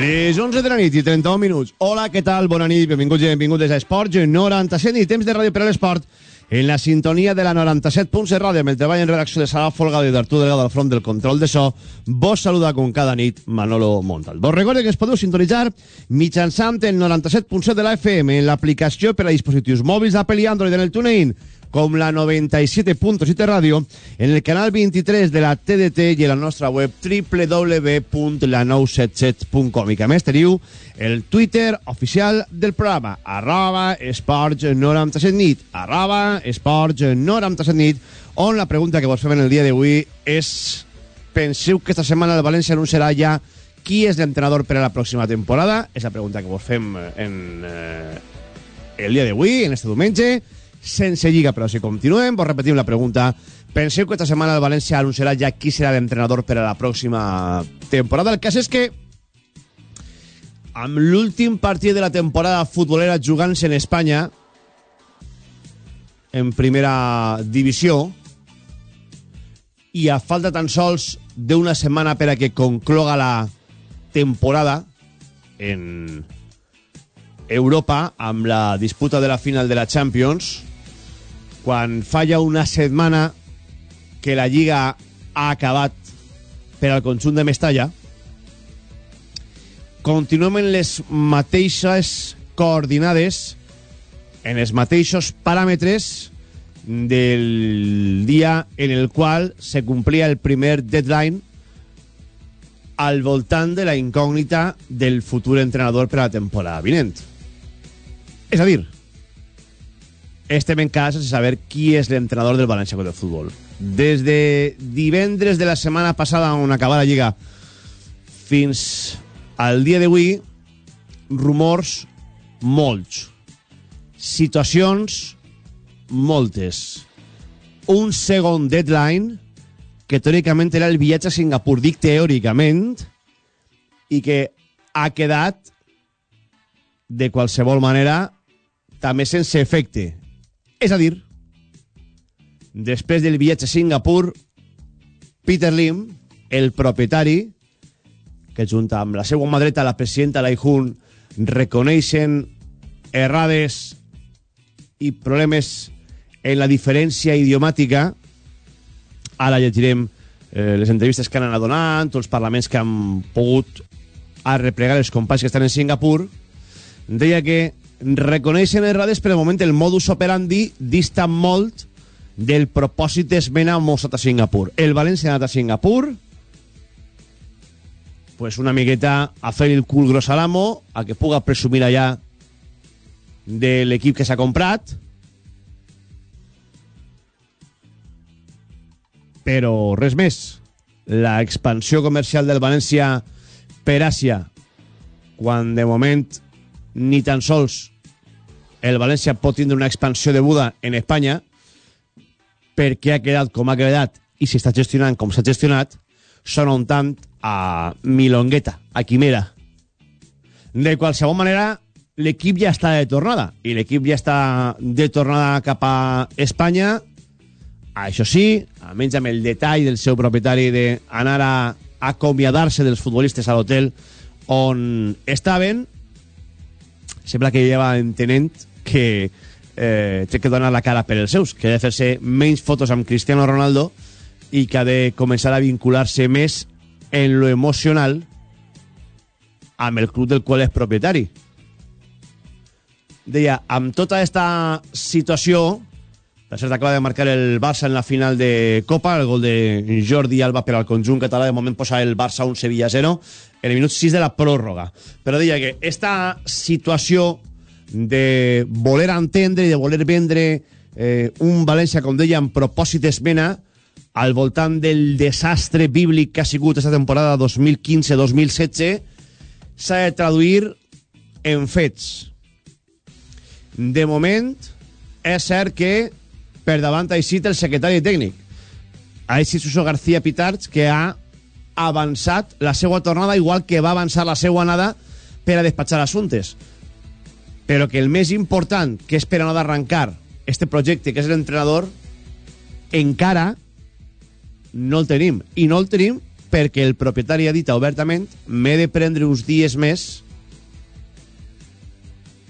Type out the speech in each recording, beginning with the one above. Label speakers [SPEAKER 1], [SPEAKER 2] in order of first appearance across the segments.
[SPEAKER 1] Les 11 de la nit i 31 minuts. Hola, què tal? Bona nit, benvinguts i benvingudes a Esports 97 i temps de ràdio per a l'esport en la sintonia de la 97.7 ràdio amb el treball en redacció de Sala Folgado i d'Artur Delgado al front del control de so vos saluda com cada nit Manolo Montal. Vos recordo que es podeu sintonitzar mitjançant el 97.7 de la FM en l'aplicació per a dispositius mòbils d'Apple i Android en el TuneIn com la 97.7 ràdio en el canal 23 de la TDT i en la nostra web www.la977.com i que a més teniu el Twitter oficial del programa arroba esports 97 nit arroba esports 97 nit on la pregunta que vos fem en el dia d'avui és penseu que esta setmana el València anunciarà ja qui és l'entrenador per a la pròxima temporada? És la pregunta que vos fem en eh, el dia d'avui, en este diumenge sense lliga, però si continuem, vos repetim la pregunta. Penseu que esta setmana el València anunciarà ja qui serà l'entrenador per a la pròxima temporada? El cas és que amb l'últim partit de la temporada futbolera jugant-se en Espanya en primera divisió i a falta tan sols d'una setmana per a que concloga la temporada en Europa amb la disputa de la final de la Champions quan falla una setmana que la Lliga ha acabat per al conjunt de Mestalla continuem en les mateixes coordinades en els mateixos paràmetres del dia en el qual se complia el primer deadline al voltant de la incògnita del futur entrenador per a la temporada vinent. És a dir, estem en casa de saber qui és l'entrenador del València Club de Futbol. Des de divendres de la setmana passada on acaba la Lliga fins al dia d'avui, rumors molts. Situacions moltes. Un segon deadline que teòricament era el viatge a Singapur, dic teòricament, i que ha quedat de qualsevol manera també sense efecte. És a dir, després del viatge a Singapur, Peter Lim, el propietari, que junt amb la seva mà dreta, la presidenta Lai Hun, reconeixen errades i problemes en la diferència idiomàtica, ara llegirem eh, les entrevistes que han anat donant, els parlaments que han pogut arreplegar els companys que estan en Singapur, deia que reconeixen errades, però de moment el modus operandi dista molt del propòsit d'esmena mostrat a Singapur. El València ha anat a Singapur pues una miqueta a fer el cul gros a l'amo, a que puga presumir allà de l'equip que s'ha comprat, però res més. La expansió comercial del València per Àsia, quan de moment ni tan sols el València pot tindre una expansió de Buda en Espanya, perquè ha quedat com ha quedat i s'està gestionant com s'ha gestionat, sona un tant a Milongueta, a Quimera. De qualsevol manera, l'equip ja està de tornada, i l'equip ja està de tornada cap a Espanya, això sí, almenys amb el detall del seu propietari d'anar a acomiadar-se dels futbolistes a l'hotel on estaven, sembla que ja va entenent que eh, té que donar la cara per els seus, que ha de fer-se menys fotos amb Cristiano Ronaldo i que ha de començar a vincular-se més en lo emocional amb el club del qual és propietari. Deia, amb tota aquesta situació, per cert, acaba de marcar el Barça en la final de Copa, el gol de Jordi Alba per al conjunt català, de moment posa el Barça un Sevilla 0, en el minut 6 de la pròrroga. Però deia que esta situació de voler entendre i de voler vendre eh, un València, com deia, amb propòsit d'esmena al voltant del desastre bíblic que ha sigut aquesta temporada 2015-2016 s'ha de traduir en fets. De moment, és cert que per davant eixit el secretari tècnic. Eixit Suso García Pitarch, que ha avançat la seva tornada igual que va avançar la seva anada per a despatxar assumptes però que el més important, que és per a no d'arrencar este projecte, que és l'entrenador, encara no el tenim. I no el tenim perquè el propietari ha dit obertament m'he de prendre uns dies més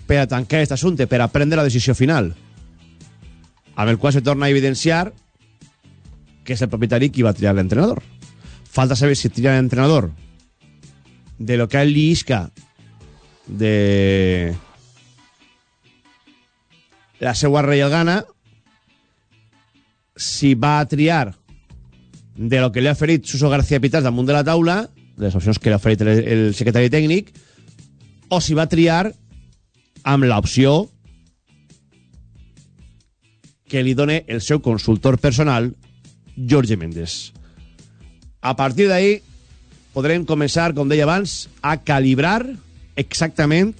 [SPEAKER 1] per a tancar aquest assumpte, per a prendre la decisió final. Amb el qual se torna a evidenciar que és el propietari qui va triar l'entrenador. Falta saber si tria l'entrenador de lo que a ell li isca de la seva reial gana si va a triar de lo que li ha oferit Suso García Pitas damunt de la taula, les opcions que li ha oferit el, el secretari tècnic, o si va triar amb l'opció que li done el seu consultor personal, Jorge Méndez. A partir d'ahí podrem començar, com deia abans, a calibrar exactament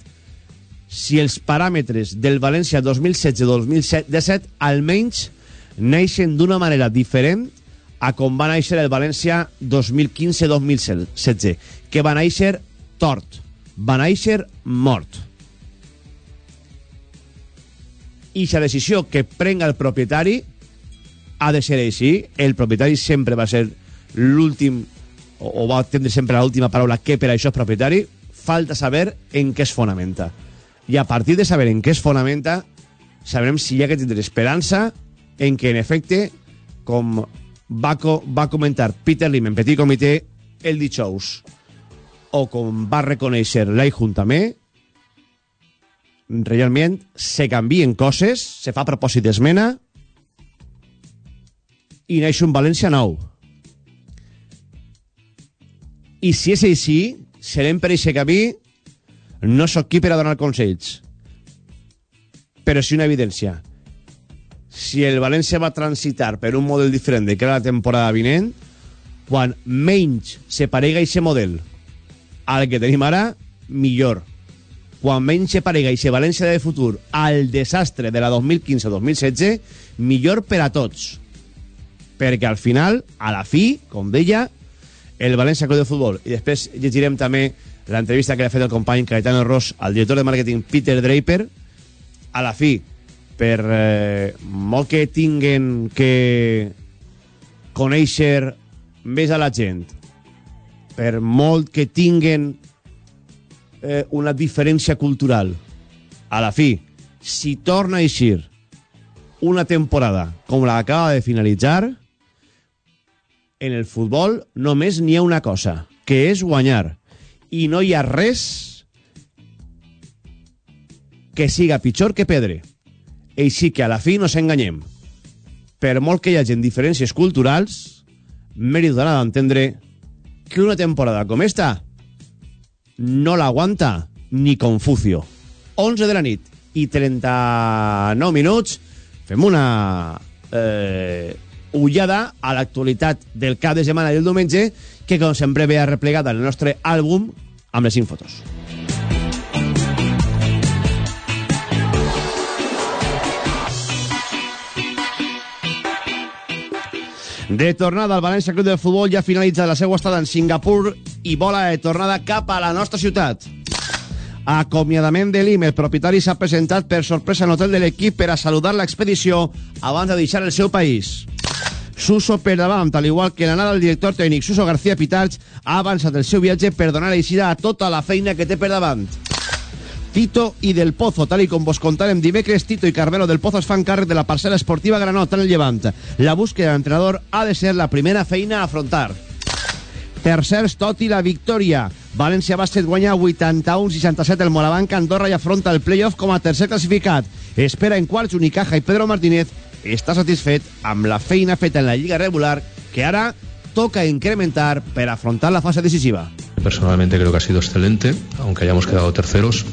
[SPEAKER 1] si els paràmetres del València 2016-2017 almenys neixen d'una manera diferent a com va néixer el València 2015-2016, que va néixer tort, va néixer mort. I la decisió que prenga el propietari ha de ser així. El propietari sempre va ser l'últim, o, o va tindre sempre l'última paraula, que per això és propietari. Falta saber en què es fonamenta. I a partir de saber en què es fonamenta, sabrem si hi ha que tindre esperança en que, en efecte, com va, co va comentar Peter Lim en Petit Comitè el dijous, o com va reconèixer l'Aijun també, realment se canvien coses, se fa propòsit d'esmena i neix un València nou. I si és així, serem per aquest camí, no sóc qui per a donar consells. Però sí una evidència. Si el València va transitar per un model diferent de que era la temporada vinent, quan menys se parega aquest model al que tenim ara, millor. Quan menys se parega aquest València de futur al desastre de la 2015-2016, millor per a tots. Perquè al final, a la fi, com deia, el València Club de Futbol, i després llegirem també l'entrevista que li ha fet el company Caetano Ross al director de màrqueting Peter Draper, a la fi, per eh, molt que tinguen que conèixer més a la gent, per molt que tinguen eh, una diferència cultural, a la fi, si torna a eixir una temporada com la acaba de finalitzar, en el futbol només n'hi ha una cosa, que és guanyar. I no hi ha res que siga pitjor que perdre. Així que a la fi no s'enganyem. Per molt que hi hagi diferències culturals, mèrit donarà d'entendre que una temporada com esta no l'aguanta ni Confucio. 11 de la nit i 39 minuts fem una eh, ullada a l'actualitat del cap de setmana del diumenge que com sempre ve replegada en el nostre àlbum amb les 5 fotos. De tornada al València Club de Futbol ja finalitza la seva estada en Singapur i vola de tornada cap a la nostra ciutat. Acomiadament de l'IM, el propietari s'ha presentat per sorpresa en l'hotel de l'equip per a saludar l'expedició abans de deixar el seu país. Suso per davant, al igual que l'anada del director tècnic Suso García Pitarch, ha avançat el seu viatge per donar eixida a tota la feina que té per davant. Tito i Del Pozo, tal i com vos contarem dimecres, Tito i Carmelo Del Pozo es fan càrrec de la parcel·la esportiva Granot en el Llevant. La búsqueda de l'entrenador ha de ser la primera feina a afrontar. Tercers, tot i la victòria. València Bàsquet guanya 81-67 el Morabanca, Andorra i afronta el playoff com a tercer classificat. Espera en quarts Unicaja i Pedro Martínez està satisfet amb la feina feta en la Lliga regular que ara toca incrementar per afrontar la fase decisiva.
[SPEAKER 2] Personalmente creo que ha sido excelente, aunque hayamos quedado terceros.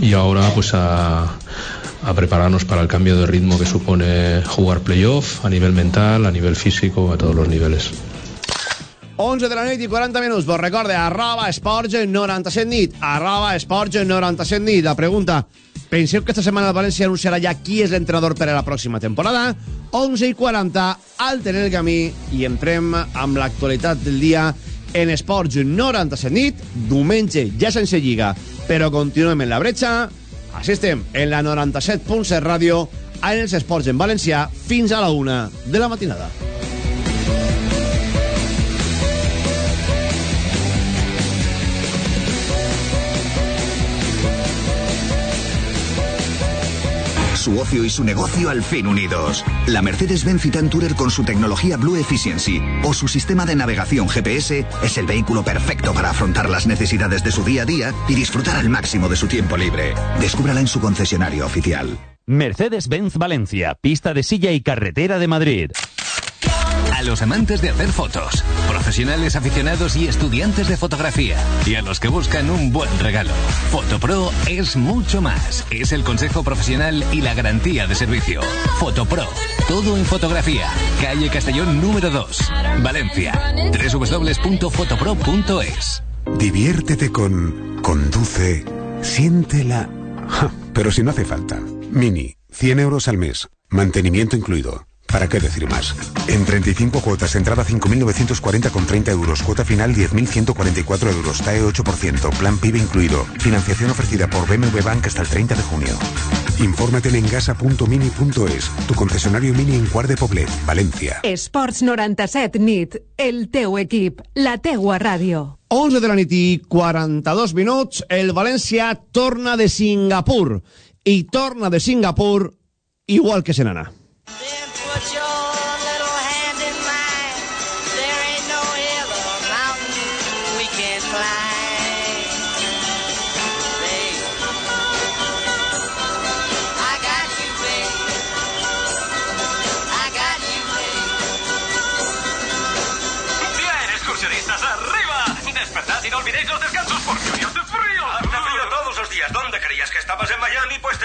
[SPEAKER 2] Y ahora pues a, a prepararnos para el cambio de ritmo que supone jugar playoff a nivel mental, a nivel físico, a todos los niveles.
[SPEAKER 1] 11 de la nit i 40 minuts. Vos recorde, arroba esports 97 nit. Arroba esports 97 nit. La pregunta, penseu que esta setmana el València anunciarà ja qui és l'entrenador per a la pròxima temporada? 11 i 40, al tener el camí i entrem amb l'actualitat del dia en Esports 97 nit. Diumenge ja sense lliga, però continuem en la bretxa. Així estem, en la 97.7 ràdio, en els esports en valencià, fins a la una de la matinada.
[SPEAKER 3] Su ocio y su negocio al fin unidos. La Mercedes-Benz Citan Tourer con su tecnología Blue Efficiency o su sistema de navegación GPS es el vehículo perfecto para afrontar las necesidades de su día a día y disfrutar al máximo de su tiempo libre. Descúbrala en su concesionario oficial.
[SPEAKER 4] Mercedes-Benz Valencia, pista de silla y carretera de Madrid.
[SPEAKER 5] A los amantes de hacer fotos, profesionales aficionados y estudiantes de fotografía, y a los que buscan un buen regalo, Fotopro es mucho más. Es el consejo profesional y la garantía de servicio. Fotopro, todo en fotografía. Calle Castellón número 2, Valencia. www.fotopro.es.
[SPEAKER 6] Diviértete con Conduce, siéntela. Pero si no hace falta. Mini, 100 euros al mes, mantenimiento incluido. ¿Para qué decir más? En 35 cuotas, entrada 5.940 con 30 euros, cuota final 10.144 euros, TAE 8%, plan PIB incluido. Financiación ofrecida por BMW Bank hasta el 30 de junio. Infórmate en gasa.mini.es, tu concesionario Mini en Quart de Poblet, Valencia.
[SPEAKER 7] Esports 97 nit, el teu equip, la teua ràdio.
[SPEAKER 1] 11 de la nit i 42 minuts, el València torna de Singapur. I torna de Singapur igual que se n'anà.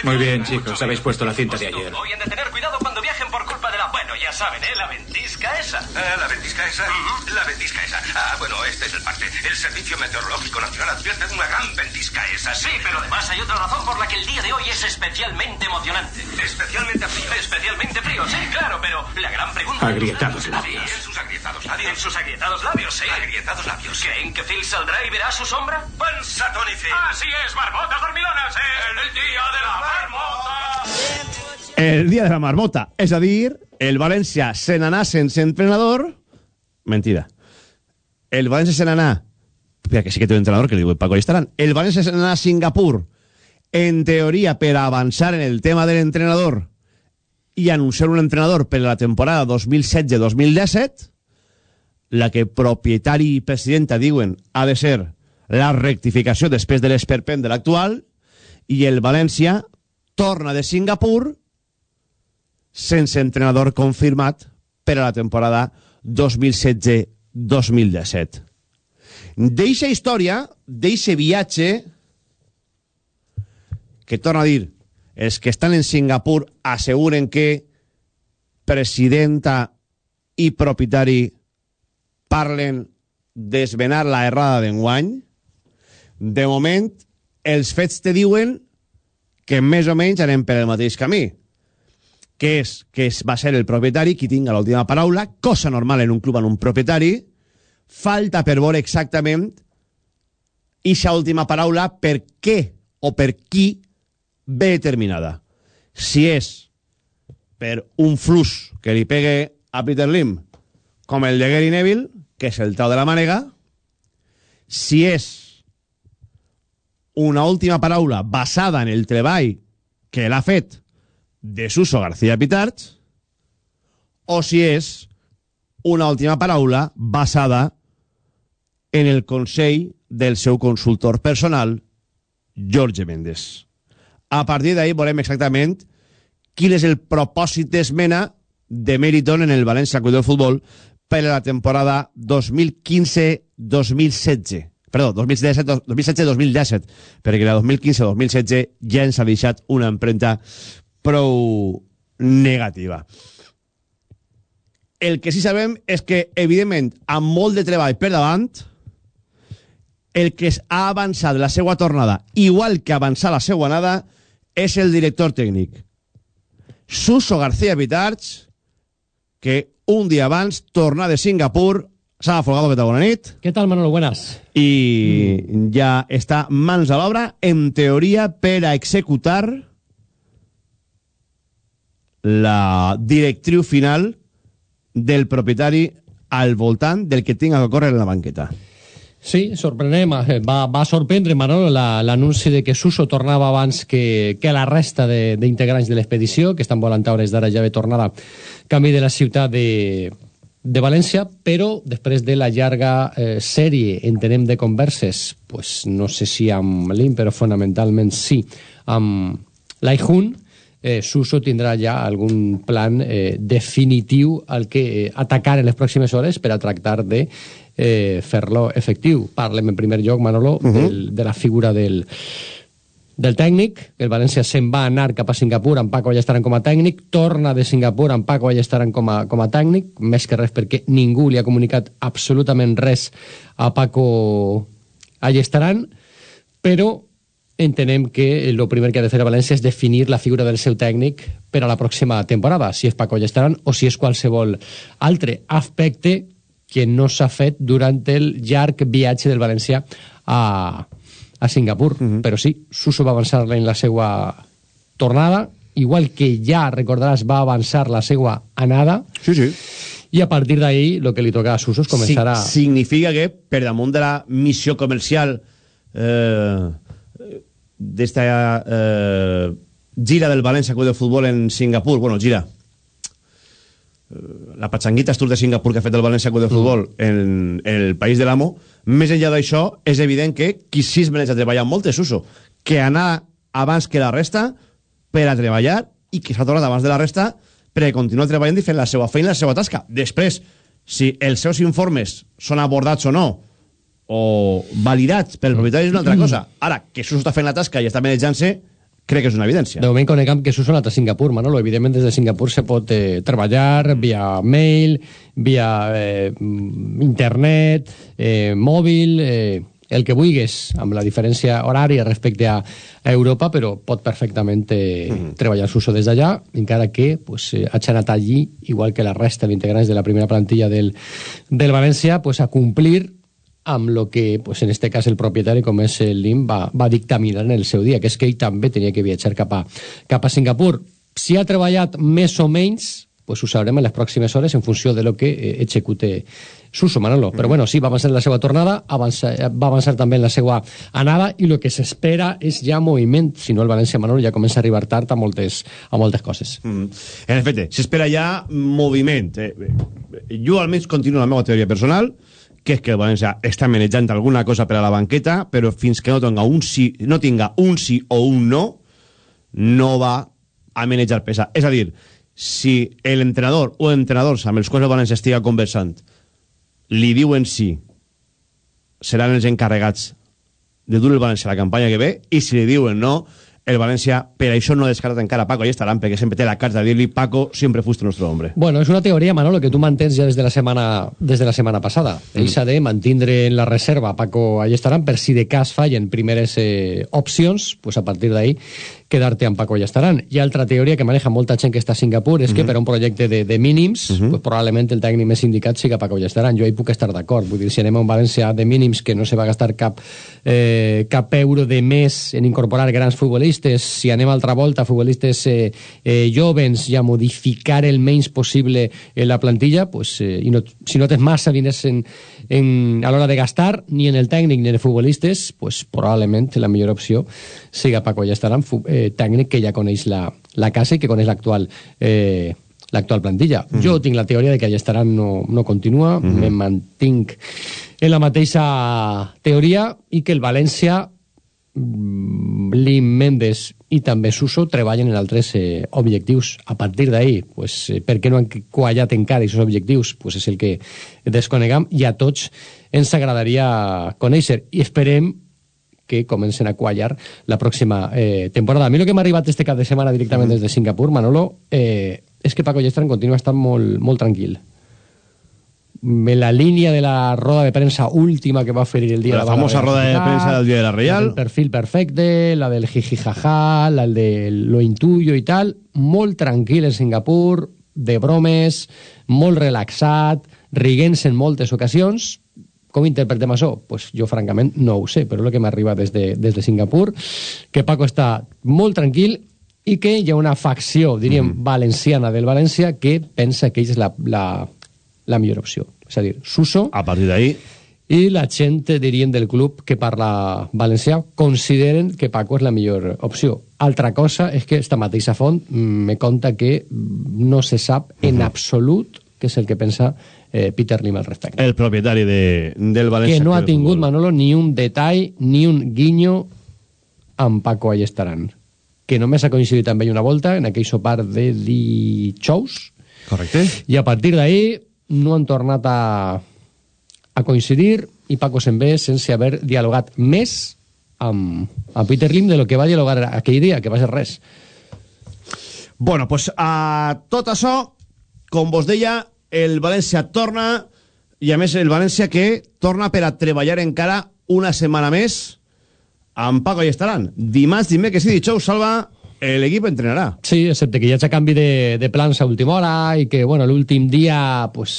[SPEAKER 8] Muy bien, chicos, habéis puesto la cinta de ayer
[SPEAKER 9] tener cuidado cuando viajen por culpa de la... Bueno, ya saben, ¿eh? La ventisca esa.
[SPEAKER 10] Ah, ¿La ventisca esa? La ventisca esa. Ah, bueno, este es el parte. El Servicio Meteorológico Nacional advierte de una gran ventisca esa.
[SPEAKER 9] Sí, pero además hay otra razón por la que el día de hoy es especialmente emocionante.
[SPEAKER 10] Especialmente frío.
[SPEAKER 9] Especialmente frío, sí, claro, pero la gran pregunta...
[SPEAKER 8] Agrietados labios.
[SPEAKER 10] En sus agrietados labios.
[SPEAKER 9] En sus agrietados labios, sí.
[SPEAKER 10] Agrietados labios.
[SPEAKER 9] ¿Creen que Phil saldrá y verá su sombra?
[SPEAKER 10] Pensa, Tony Phil.
[SPEAKER 9] Así es, marmotas dormilonas, es el día de la marmota.
[SPEAKER 1] El dia de la marmota. És a dir, el València se n'anà sense entrenador... Mentida. El València se n'anà... Perquè sí que té un entrenador, que li diu Paco Estaran. El València se n'anà a Singapur, en teoria, per avançar en el tema de l'entrenador i anunciar un entrenador per la temporada 2016-2017, la que propietari i presidenta diuen ha de ser la rectificació després de l'esperpent de l'actual, i el València torna de Singapur sense entrenador confirmat per a la temporada 2016-2017. D'eixa història, d'eixe viatge, que torna a dir, els que estan en Singapur asseguren que presidenta i propietari parlen d'esvenar la errada d'enguany, de moment, els fets te diuen que més o menys anem per el mateix camí que és que es va ser el propietari qui tinga l'última paraula, cosa normal en un club en un propietari, falta per veure exactament ixa última paraula per què o per qui ve determinada. Si és per un flux que li pegue a Peter Lim com el de Gary Neville, que és el tau de la manega, si és una última paraula basada en el treball que l'ha fet de Suso García Pitarch o si és una última paraula basada en el consell del seu consultor personal, Jorge Méndez. A partir d'ahí veurem exactament quin és el propòsit d'esmena de Meriton en el València Club de Futbol per a la temporada 2015-2016. Perdó, 2017-2017, perquè la 2015-2016 ja ens ha deixat una empremta prou negativa. El que sí sabem és que, evidentment, amb molt de treball per davant, el que ha avançat la seva tornada, igual que avançar la seva anada, és el director tècnic. Suso García Vitarch, que un dia abans torna de Singapur, Sala Folgado, ¿qué tal? Buena nit.
[SPEAKER 11] ¿Qué tal, Manolo? Buenas.
[SPEAKER 1] Y ya está mans a l'obra, en teoria, per a executar la directriu final del propietari al voltant del que tinga que córrer en la banqueta.
[SPEAKER 11] Sí, sorprenem. Eh, Va, va sorprendre, Manolo, la- l'anunci de que Suso tornava abans que, que la resta d'integrants de, de l'expedició, que estan volant a hores d'ara ja ve tornada camí de la ciutat de, de València, però després de la llarga eh, sèrie, entenem, de converses, pues, no sé si amb l'IM, però fonamentalment sí, amb l'Aijun, eh, Suso tindrà ja algun plan eh, definitiu al que eh, atacar en les pròximes hores per a tractar de eh, fer-lo efectiu. Parlem en primer lloc, Manolo, uh -huh. del, de la figura del, del tècnic, el València se'n va anar cap a Singapur, en Paco estaran com a tècnic, torna de Singapur, en Paco estaran com a, com a tècnic, més que res perquè ningú li ha comunicat absolutament res a Paco estaran, però entenem que el primer que ha de fer a València és definir la figura del seu tècnic per a la pròxima temporada, si és Paco Estaran o si és qualsevol altre aspecte que no s'ha fet durant el llarg viatge del València a, a Singapur. Mm -hmm. Però sí, Suso va avançar en la seva tornada, igual que ja, recordaràs, va avançar la seva anada.
[SPEAKER 1] Sí, sí.
[SPEAKER 11] I a partir d'ahí, el que li toca a Suso és començar a...
[SPEAKER 1] Sí, significa que, per damunt de la missió comercial eh, d'esta eh, gira del València Club de Futbol en Singapur, bueno, gira, eh, la patxanguita Tour de Singapur que ha fet el València Club de Futbol mm. en, en el país de l'amo, més enllà d'això, és evident que qui sí es mereix a treballar molt és Suso, que anar abans que la resta per a treballar i que s'ha tornat abans de la resta per a continuar treballant i fent la seva feina i la seva tasca. Després, si els seus informes són abordats o no, o validats pel propietari és una altra cosa. Ara, que Suso està fent la tasca i està manejant-se, crec que és una evidència.
[SPEAKER 11] De moment conegam que Suso ha anat a Singapur, Manolo. Evidentment, des de Singapur se pot eh, treballar via mail, via eh, internet, eh, mòbil, eh, el que vulguis, amb la diferència horària respecte a, a Europa, però pot perfectament eh, mm -hmm. treballar Suso des d'allà, encara que pues, eh, hagi anat allí, igual que la resta d'integrants de la primera plantilla del, del València, pues, a complir amb lo que, pues, en este cas, el propietari, com és el LIM, va, va dictaminar en el seu dia, que és que ell també tenia que viatjar cap a, cap a Singapur. Si ha treballat més o menys, pues ho sabrem en les pròximes hores en funció de lo que eh, execute Suso Manolo. Però bueno, sí, va avançar la seva tornada, avança, va avançar també en la seva anada i el que s'espera és ja moviment, si no el València Manolo ja comença a arribar tard a moltes, a moltes coses.
[SPEAKER 1] Mm. En efecte, s'espera ja moviment. Eh, jo almenys continuo la meva teoria personal, que és que el València està manejant alguna cosa per a la banqueta, però fins que no tinga un sí, no tinga un sí o un no, no va a manejar pesa. És a dir, si l'entrenador o entrenadors amb els quals el València estiga conversant li diuen sí, seran els encarregats de dur el València la campanya que ve, i si li diuen no, el València per això no ha descartat encara Paco i estaran perquè sempre té la carta de dir-li Paco, sempre fuiste nuestro hombre.
[SPEAKER 11] Bueno, és una teoria, Manolo, que tu mantens ja des de la setmana, des de la setmana passada. Mm. Ell s'ha de mantindre en la reserva Paco Allestaran per si de cas fallen primeres eh, opcions, pues a partir d'ahí quedar-te amb Paco Allestaran. I altra teoria que maneja molta gent que està a Singapur és mm -hmm. que per a un projecte de, de mínims, mm -hmm. pues probablement el tècnic més indicat siga Paco Allestaran. Jo hi puc estar d'acord. Vull dir, si anem a un València de mínims que no se va gastar cap, eh, cap euro de més en incorporar grans futbolistes, si anem altra volta futbolistes eh, eh, jovens i a modificar el menys possible en la plantilla, pues, eh, i no, si no tens massa diners en, en, a l'hora de gastar, ni en el tècnic ni en els futbolistes, pues, probablement la millor opció siga Paco Allestaran, eh, tècnic que ja coneix la, la casa i que coneix l'actual eh, l'actual plantilla. Mm -hmm. Jo tinc la teoria de que Allestaran no, no continua, mm -hmm. me mantinc en la mateixa teoria i que el València Lim Mendes i també Suso treballen en altres eh, objectius. A partir d'ahir, pues, eh, per què no han quallat encara aquests objectius? Pues és el que desconegam i a tots ens agradaria conèixer i esperem que comencen a quallar la pròxima eh, temporada. A mi el que m'ha arribat este cap de setmana directament mm. des de Singapur, Manolo, eh, és que Paco Llestran continua estant molt, molt tranquil. En la línia de la roda de premsa última que va oferir el dia
[SPEAKER 1] la, la famosa roda de premsa del dia de la Real.
[SPEAKER 11] El perfil perfecte, la del jijijaja, la del lo intuyo i tal, molt tranquil en Singapur, de bromes, molt relaxat, riguent en moltes ocasions, com interpretem això? Pues jo, francament, no ho sé, però és el que m'arriba des, de, des de Singapur, que Paco està molt tranquil i que hi ha una facció, diríem, mm. valenciana del València que pensa que ell és la, la, la millor opció. És a dir, Suso...
[SPEAKER 1] A partir d'ahí...
[SPEAKER 11] i la gent, dirien, del club que parla valencià consideren que Paco és la millor opció. Altra cosa és que esta mateixa font mm, me conta que no se sap en absolut què és el que pensa eh, Peter Lim al respecte.
[SPEAKER 1] El propietari de, del València.
[SPEAKER 11] Que no ha tingut. Manolo, ni un detall, ni un guinyo amb Paco Allestaran. Que només ha coincidit amb ell una volta, en aquell sopar de dijous,
[SPEAKER 1] Correcte.
[SPEAKER 11] i a partir d'ahí no han tornat a, a coincidir i Paco se'n ve sense haver dialogat més amb, amb Peter Lim de lo que va dialogar aquell dia, que va ser res.
[SPEAKER 1] Bueno, pues a tot això, com vos deia, el València torna, i a més el València que torna per a treballar encara una setmana més amb Paco i estaran. Dimarts, dimecres i dijous, Salva, l'equip entrenarà.
[SPEAKER 11] Sí, excepte que hi hagi canvi de, de plans a última hora i que, bueno, l'últim dia pues,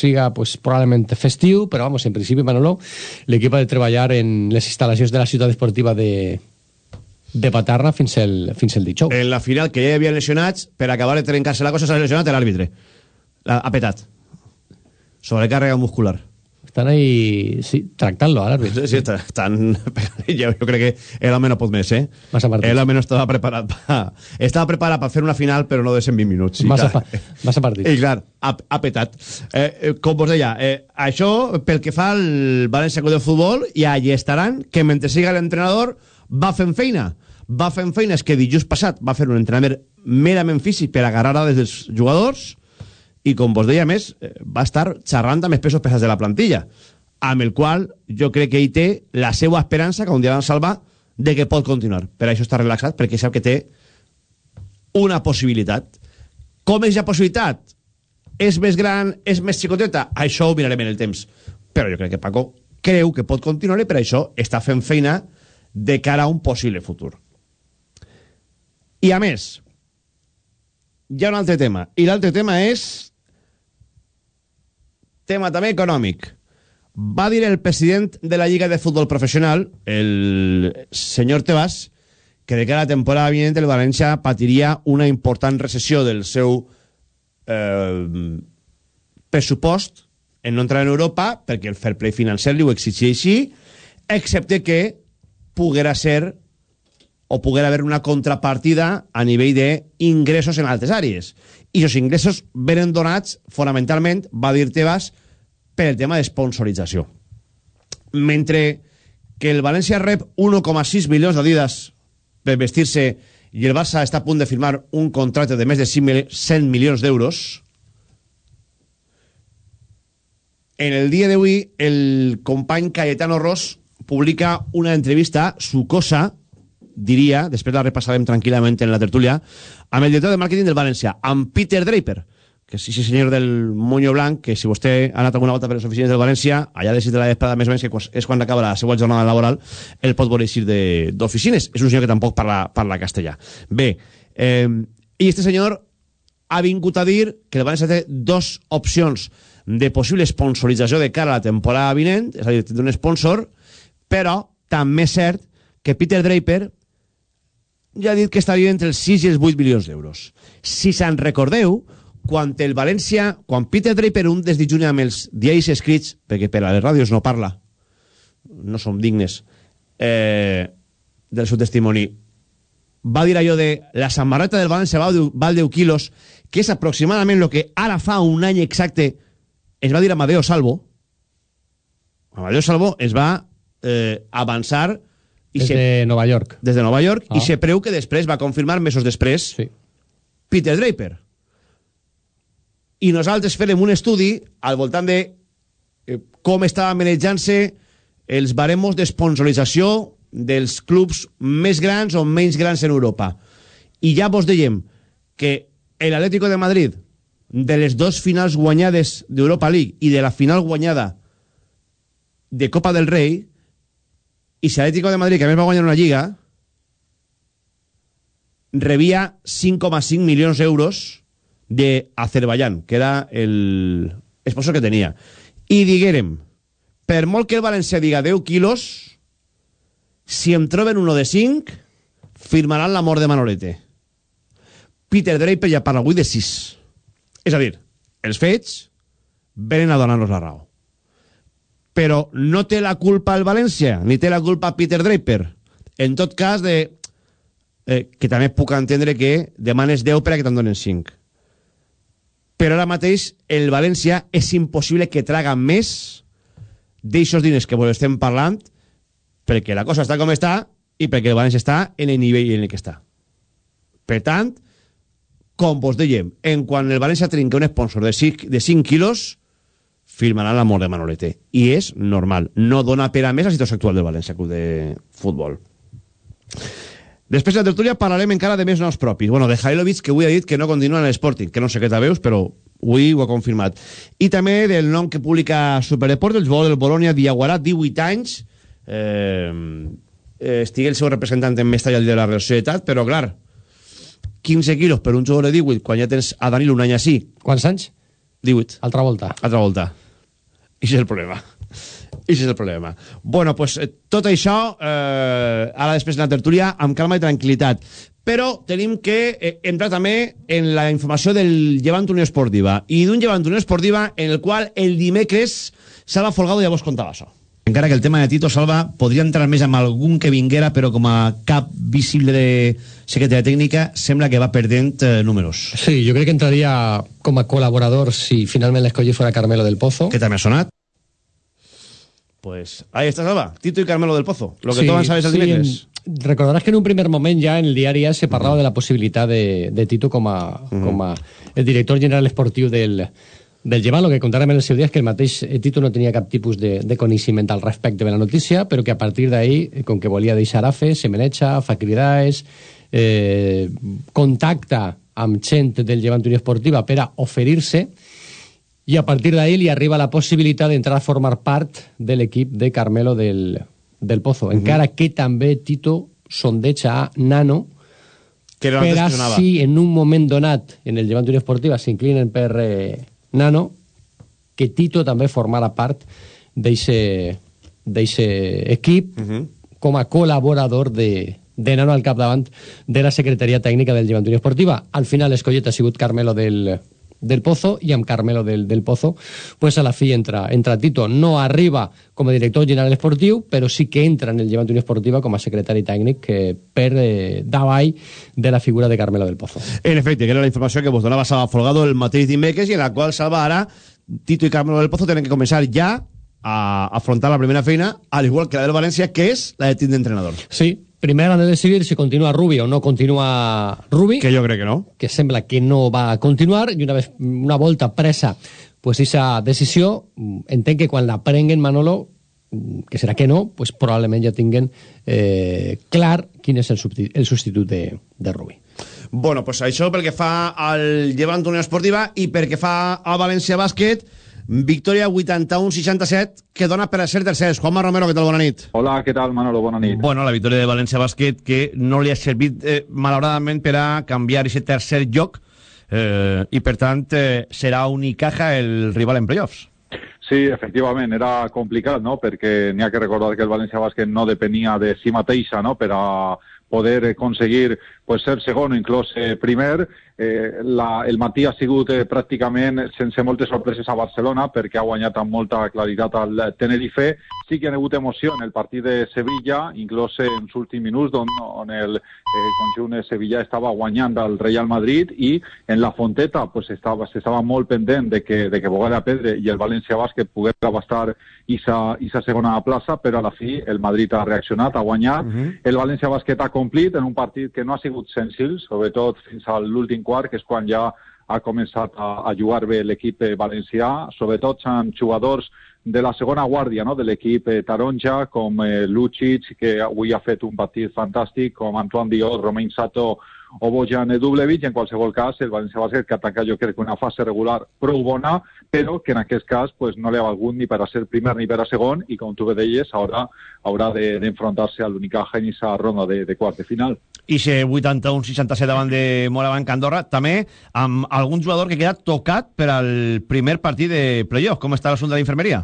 [SPEAKER 11] siga pues, probablement festiu, però, vamos, en principi, Manolo, l'equip ha de treballar en les instal·lacions de la ciutat esportiva de, de Patarra fins el, fins el dijous.
[SPEAKER 1] En la final, que ja hi havia lesionats, per acabar de trencar-se la cosa, s'ha lesionat l'àrbitre. Ha petat. Sobrecàrrega muscular.
[SPEAKER 11] Estan ahí, sí, tractant-lo, ara.
[SPEAKER 1] Sí, sí, estan... Jo, jo crec que l'home no pot més, eh?
[SPEAKER 11] Massa partits.
[SPEAKER 1] L'home no estava preparat pa... Estava preparat per fer una final, però no de 120 minuts. I
[SPEAKER 11] Massa,
[SPEAKER 1] clar,
[SPEAKER 11] pa, massa partits.
[SPEAKER 1] I clar, ha, ha petat. Eh, eh, com vos deia, eh, això pel que fa al València Club de Futbol, i allí estaran, que mentre siga l'entrenador va fent feina. Va fent feina, és que dijous passat va fer un entrenament merament físic per agarrar dades dels jugadors i com vos deia més, eh, va estar xerrant amb els pesos pesats de la plantilla, amb el qual jo crec que ell té la seva esperança, que un dia van salvar, de que pot continuar. Per això està relaxat, perquè sap que té una possibilitat. Com és la possibilitat? És més gran, és més xicoteta? Això ho mirarem en el temps. Però jo crec que Paco creu que pot continuar i per això està fent feina de cara a un possible futur. I a més, hi ha un altre tema. I l'altre tema és tema també econòmic. Va dir el president de la Lliga de Futbol Professional, el senyor Tebas, que de cara a la temporada vinent el València patiria una important recessió del seu eh, pressupost en no entrar en Europa, perquè el fair play financer li ho exigeix així, excepte que poguera ser o poguera haver una contrapartida a nivell d'ingressos en altres àrees. I aquests ingressos venen donats, fonamentalment, va dir Tebas, per el tema d'esponsorització. Mentre que el València rep 1,6 milions d'adidas per vestir-se i el Barça està a punt de firmar un contracte de més de 100 milions d'euros, en el dia d'avui el company Cayetano Ross publica una entrevista sucosa, diria, després la repassarem tranquil·lament en la tertúlia, amb el director de màrqueting del València, amb Peter Draper, que és ese senyor del Moño Blanc, que si vostè ha anat alguna volta per les oficines del València, allà de 6 de la vesprada, més o menys, que és quan acaba la seva jornada laboral, el pot veure eixir de- d'oficines. És un senyor que tampoc parla, parla castellà. Bé, eh, i este senyor ha vingut a dir que el València té dos opcions de possible sponsorització de cara a la temporada vinent, és a dir, d'un sponsor, però també és cert que Peter Draper ja ha dit que estaria entre els 6 i els 8 milions d'euros. Si se'n recordeu, quan el València, quan Peter Draper un des de juny amb els diaris escrits, perquè per a les ràdios no parla, no som dignes eh, del seu testimoni, va dir allò de la samarreta del València val 10, val 10 quilos, que és aproximadament el que ara fa un any exacte es va dir Amadeo Salvo. Amadeo Salvo es va eh, avançar i
[SPEAKER 11] Des
[SPEAKER 1] se,
[SPEAKER 11] de Nova York.
[SPEAKER 1] des de Nova York
[SPEAKER 11] Ah.
[SPEAKER 1] i se preu que després va confirmar mesos després
[SPEAKER 11] Sí.
[SPEAKER 1] Peter Draper. I nosaltres farem un estudi al voltant de eh, com estava manejant-se els baremos d'esponsorització dels clubs més grans o menys grans en Europa. I ja vos dèiem que l'Atlético de Madrid, de les dos finals guanyades d'Europa League i de la final guanyada de Copa del Rei, i si l'Atlético de Madrid, que a més va guanyar una lliga, rebia 5,5 milions d'euros de Azerbaiyán, que era el sponsor que tenia. I diguérem, per molt que el València diga 10 quilos, si em troben uno de 5, firmaran la mort de Manolete. Peter Draper ja parla avui de 6. És a dir, els fets venen a donar-nos la raó. però no té la culpa el València, ni té la culpa Peter Draper. En tot cas, de, eh, que també puc entendre que demanes 10 per a que te'n donen 5. Però ara mateix el València és impossible que traga més d'eixos diners que vos estem parlant perquè la cosa està com està i perquè el València està en el nivell en el que està. Per tant, com vos dèiem, en quan el València trinca un sponsor de 5, de 5 quilos, firmarà l'amor de Manolete. I és normal. No dona per a més la situació actual del València Club de Futbol. Després de la tertúlia parlarem encara de més noms propis. Bueno, de Jailovic, que avui ha dit que no continua en l'Sporting, que no sé què te veus, però avui ho ha confirmat. I també del nom que publica Superdeport, el jugador del Bologna, Diaguarà, 18 anys, eh, eh, estigui el seu representant en Mestalla de la Real Societat, però clar, 15 quilos per un jugador de 18, quan ja tens a Danilo un any així.
[SPEAKER 11] Quants anys?
[SPEAKER 1] 18.
[SPEAKER 11] Altra volta.
[SPEAKER 1] Altra volta. I és el problema. I és el problema. Bueno, pues, eh, tot això, eh, ara després de la tertúlia, amb calma i tranquil·litat. Però tenim que eh, entrar també en la informació del Llevant Unió Esportiva. I d'un Llevant Unió Esportiva en el qual el dimecres Salva Folgado ja vos contava això. Encara que el tema de Tito Salva podria entrar més amb algun que vinguera, però com a cap visible de secretaria tècnica, sembla que va perdent eh, números.
[SPEAKER 11] Sí, jo crec que entraria com a col·laborador si finalment l'escollit fora Carmelo del Pozo.
[SPEAKER 1] Que també ha sonat. Pues ahí está Salva, Tito y Carmelo del Pozo. Lo que
[SPEAKER 11] Sí,
[SPEAKER 1] todos sabes el
[SPEAKER 11] sí, Recordaràs que en un primer moment ja en el diari se parlava de la possibilitat de, de Tito com a, com a el director general esportiu del, del Llevant, el que contarem en el seu dia és que el mateix eh, Tito no tenia cap tipus de, de coneixement al respecte de la notícia, però que a partir d'ahir, eh, com que volia deixar a fer, se meneja, fa cridades, eh, contacta amb gent del Llevant Unió Esportiva per a oferir-se, i a partir d'ahir li arriba la possibilitat d'entrar a formar part de l'equip de Carmelo del, del Pozo. Encara que també Tito sondeja a Nano
[SPEAKER 1] Que era
[SPEAKER 11] per a si en un moment donat en el Llevant Unió Esportiva s'inclinen per eh, Nano, que Tito també formara part d'aquest equip com a col·laborador de, de Nano al capdavant de la secretaria tècnica del Llevant Unió Esportiva. Al final l'escollet ha sigut Carmelo del, del Pozo i amb Carmelo del, del Pozo pues a la fi entra, entra Tito. No arriba com a director general esportiu, però sí que entra en el Llevant Unió Esportiva com a secretari tècnic eh, per eh, davall de la figura de Carmelo del Pozo.
[SPEAKER 1] En efecte, que era la informació que vos donava Salva Folgado el mateix dimecres i en la qual Salva ara, Tito i Carmelo del Pozo tenen que començar ja a afrontar la primera feina, al igual que la del València, que és la de tindre entrenador.
[SPEAKER 11] Sí, primer han de decidir si continua Rubi o no continua Rubi.
[SPEAKER 1] Que jo crec que no.
[SPEAKER 11] Que sembla que no va a continuar i una, vez, una volta presa pues esa decisió, entenc que quan la prenguen Manolo, que serà que no, pues probablement ja tinguen eh, clar quin és el, substi el substitut de, de Rubi.
[SPEAKER 1] Bueno, pues això pel que fa al Llevant Unió Esportiva i pel que fa al València Bàsquet, victòria 81-67, que dona per a ser tercers. Juanma Romero, què tal? Bona nit.
[SPEAKER 12] Hola, què tal, Manolo? Bona nit.
[SPEAKER 1] Bueno, la victòria de València Bàsquet que no li ha servit, eh, malauradament, per a canviar aquest tercer lloc eh, i, per tant, eh, serà Unicaja el rival en playoffs.
[SPEAKER 12] Sí, efectivament, era complicat, no?, perquè n'hi ha que recordar que el València Bàsquet no depenia de si mateixa, no?, per a poder aconseguir pues, ser segon o inclús eh, primer. Eh, la, el matí ha sigut eh, pràcticament sense moltes sorpreses a Barcelona perquè ha guanyat amb molta claritat al Tenerife. Sí que ha hagut emoció en el partit de Sevilla, inclús en els últims minuts on, on el eh, conjunt de Sevilla estava guanyant al Real Madrid i en la Fonteta pues, estava, s'estava molt pendent de que, de que Bogada Pedre i el València Bàsquet pogués abastar aquesta segona plaça, però a la fi el Madrid ha reaccionat, ha guanyat. Uh -huh. El València Bàsquet ha complit en un partit que no ha sigut senzill, sobretot fins a l'últim quart, que és quan ja ha començat a, a jugar bé l'equip eh, valencià, sobretot amb jugadors de la segona guàrdia no? de l'equip eh, taronja, com eh, Lucic, que avui ha fet un partit fantàstic, com Antoine Diot, Romain Sato o Bojan Dublevic. En qualsevol cas, el València Bàsquet que ataca jo crec que una fase regular prou bona, però que en aquest cas pues, no li ha valgut ni per a ser primer ni per a segon, i com tu bé deies, ara haurà d'enfrontar-se de, a l'Unicaja en aquesta ronda de, de quart de final.
[SPEAKER 1] I se 81-67 davant de Morabanc Andorra, també amb algun jugador que queda tocat per al primer partit de playoff. Com està l'assumpte de l'infermeria?